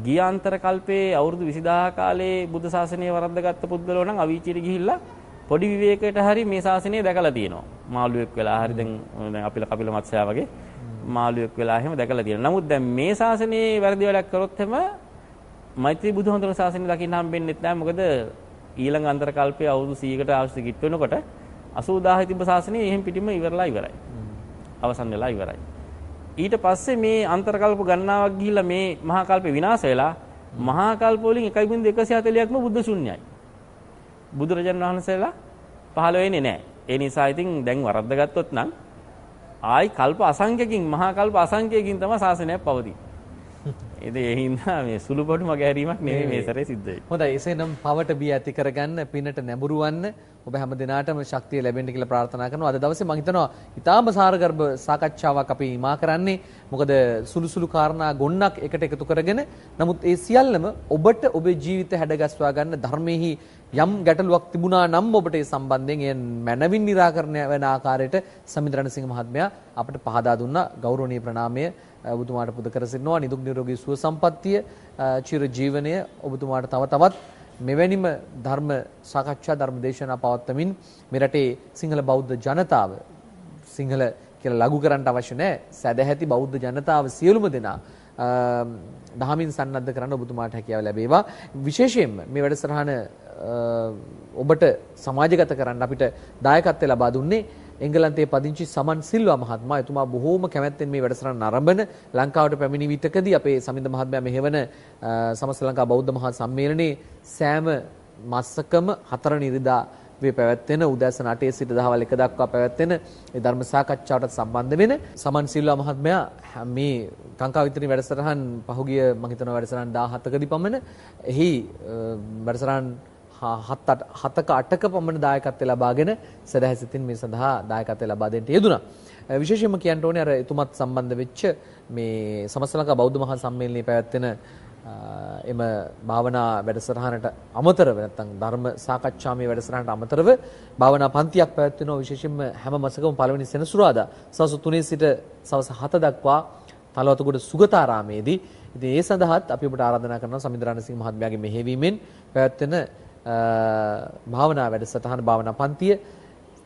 ගියාන්තර කල්පයේ අවුරුදු 20000 කාලේ බුද්ධ ශාසනය වරද්දගත්ත පුද්ගලෝ නම් අවීචියට ගිහිල්ලා පොඩි විවේකයට හරි මේ ශාසනය දැකලා තියෙනවා. මාළුවෙක් වෙලා හරි දැන් දැන් අපිල කපිල මත්ස්‍යයා වගේ මාළුවෙක් වෙලා එහෙම දැකලා තියෙනවා. නමුත් දැන් මේ ශාසනයේ වැරදි වැඩක් කරොත් එම මෛත්‍රී බුදුහමතුන් ශාසනය දකින්න හම්බෙන්නේ නැහැ. මොකද ඊළඟ අන්තර කල්පයේ අවුරුදු 100කට අවශ්‍ය කිට් වෙනකොට 80000 තිබ්බ ශාසනය එහෙම පිටින්ම ඉවරලා ඉවරයි. අවසන් වෙලා ඉවරයි. ඊට පස්සේ මේ අන්තර්කල්ප ගණනාවක් ගිහිල්ලා මේ මහා කල්පේ විනාශ වෙලා මහා කල්ප වලින් 1.140ක්ම බුද්ධ ශුන්‍යයි. බුදුරජාණන් වහන්සේලා පහළ වෙන්නේ නැහැ. ඒ නිසා ඉතින් දැන් වරද්ද ගත්තොත් නම් ආයි කල්ප අසංඛ්‍යකින් මහා කල්ප අසංඛ්‍යකින් තමයි ශාසනය පවතින්නේ. ඒ හින්දා මේ සුළු පොඩු මගහැරීමක් නෙමෙයි මේ සැරේ සිද්ධ වෙන්නේ. හොඳයි එසේනම් පවට බිය ඇති කරගන්න පිනට නැඹුරු වන්න ඔබ හැම දිනාටම ශක්තිය ලැබෙන්න කියලා ප්‍රාර්ථනා කරනවා. අද දවසේ මම හිතනවා ඊටාම සාරගර්භ සාකච්ඡාවක් අපි හිමා කරන්නේ. මොකද සුළු සුළු කාරණා ගොන්නක් එකට එකතු කරගෙන නමුත් ඒ සියල්ලම ඔබට ඔබේ ජීවිත හැඩගස්වා ගන්න ධර්මෙහි යම් ගැටලුවක් තිබුණා නම් ඔබට ඒ සම්බන්ධයෙන් එය මනවින් निराකරණය වෙන ආකාරයට සමිඳ රණසිංහ මහත්මයා අපට පහදා දුන්නා ගෞරවනීය ප්‍රණාමය ඔබතුමාට පුද කර සිටිනවා නිදුක් නිරෝගී සුව සම්පන්නිය චිර ජීවනය ඔබතුමාට තව තවත් මෙවැනිම ධර්ම සාකච්ඡා ධර්ම දේශනා පවත්වමින් මෙරටේ සිංහල බෞද්ධ ජනතාව සිංහල කියලා ලඝු කරන්න අවශ්‍ය නැහැ. සැදැහැති බෞද්ධ ජනතාව සියලුම දෙනා දහමින් සන්නද්ධ කරන්න ඔබතුමාට හැකියාව ලැබේවා. විශේෂයෙන්ම මේ වැඩසටහන ඔබට සමාජගත කරන්න අපිට දායකත්වය ලබා දුන්නේ එංගලන්තයේ පදිංචි සමන් සිල්වා මහත්මයා. එතුමා බොහෝම කැමැත්තෙන් මේ වැඩසටහන නරඹන ලංකාවට පැමිණි විටකදී අපේ සමිඳ මහත්මයා මෙහෙවන සමස්ත ලංකා බෞද්ධ මහා සම්මේලනයේ සෑම මාසකම හතර නිරිදා වේ පැවැත්වෙන උදෑසන 8 සිට දහවල් 1 දක්වා පැවැත්වෙන ඒ ධර්ම සාකච්ඡාවට සම්බන්ධ වෙන සමන් සිල්වා මහත්මයා මේ කාංකා විතරේ වැඩසටහන් පහුගිය මම හිතනවා වැඩසටහන් 17කදී පමණ. එහි වැඩසටහන් හත් හතක අටක පමණ දායකත්වය ලබාගෙන සදහැසිතින් මේ සඳහා දායකත්වය ලබා දෙන්න යෙදුණා. විශේෂයෙන්ම කියන්න ඕනේ අර එතුමත් සම්බන්ධ වෙච්ච මේ සමස්ත ලංකා බෞද්ධ මහා සම්මේලනයේ පැවැත්වෙන එම භාවනා වැඩසටහනට අමතරව නැත්නම් ධර්ම සාකච්ඡාමය වැඩසටහනට අමතරව භාවනා පන්තියක් පැවැත්වෙනවා විශේෂයෙන්ම හැම මාසකම පළවෙනි සෙනසුරාදා සවස් 3 සිට සවස් 7 දක්වා තලවතුගොඩ සුගතාරාමේදී ඉතින් ඒ සඳහාත් අපි ඔබට ආරාධනා කරනවා සමින්ද්‍රාණ සිංහ මහත්මයාගේ මෙහෙවීමෙන් පැවැත්වෙන භාවනා වැඩසටහන භාවනා පන්තිය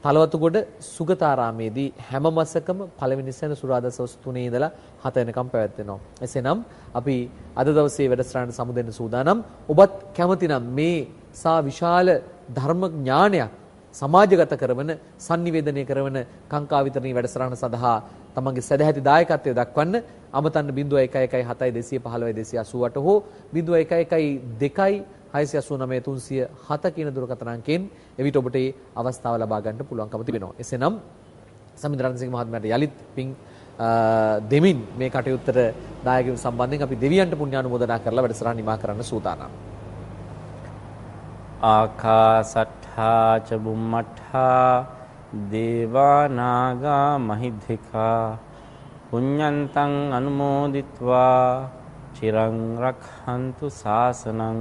තලවතුගොඩ සුගතාරාමේදී හැම මාසකම පළවෙනි සෙනසුරාදා සවස් 3 ඉඳලා 7 වෙනකම් පැවැත්වෙනවා. එසේනම් අපි අද දවසේ වැඩසටහනට සමුදෙන්න සූදානම්. ඔබත් කැමතිනම් මේ සා විශාල ධර්ම ඥානයක් සමාජගත කරන sannivedanaya කරන කාංකා විතරණී වැඩසටහන සඳහා තමන්ගේ සදැහැති දායකත්වය දක්වන්න අමතන්න 0117 215 288 හෝ 0112 689 307 කියන දුරකථන අංකයෙන් එවිට ඔබට මේ අවස්ථාව ලබා ගන්නට පුළුවන්කම තිබෙනවා. එසේනම් සමිඳ රණසිංහ මහත්මයාට යලිත් පිං දෙමින් මේ කටයුත්තට දායක වීම සම්බන්ධයෙන් අපි දෙවියන්ට පුණ්‍යානුමෝදනා කරලා වැඩසටහන නිමා කරන්න සූදානම්. ආකාසට්ඨා ච බුම්මට්ඨා දේවා නාග මහිද්దికා පුඤ්ඤන්තං අනුමෝදිත්වා චිරං රක්ඛන්තු සාසනං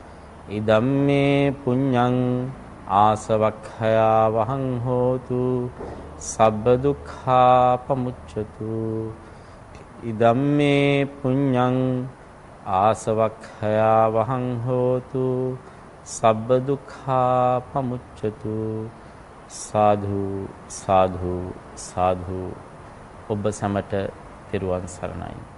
ඉදම්මේ පුඤ්ඤං ආසවක්ඛයා වහං හෝතු සබ්බ දුක්ඛා පමුච්ඡතු ඉදම්මේ පුඤ්ඤං ආසවක්ඛයා වහං හෝතු සබ්බ දුක්ඛා පමුච්ඡතු සාධු සාධු සාධු ඔබ සැමට තෙරුවන් සරණයි.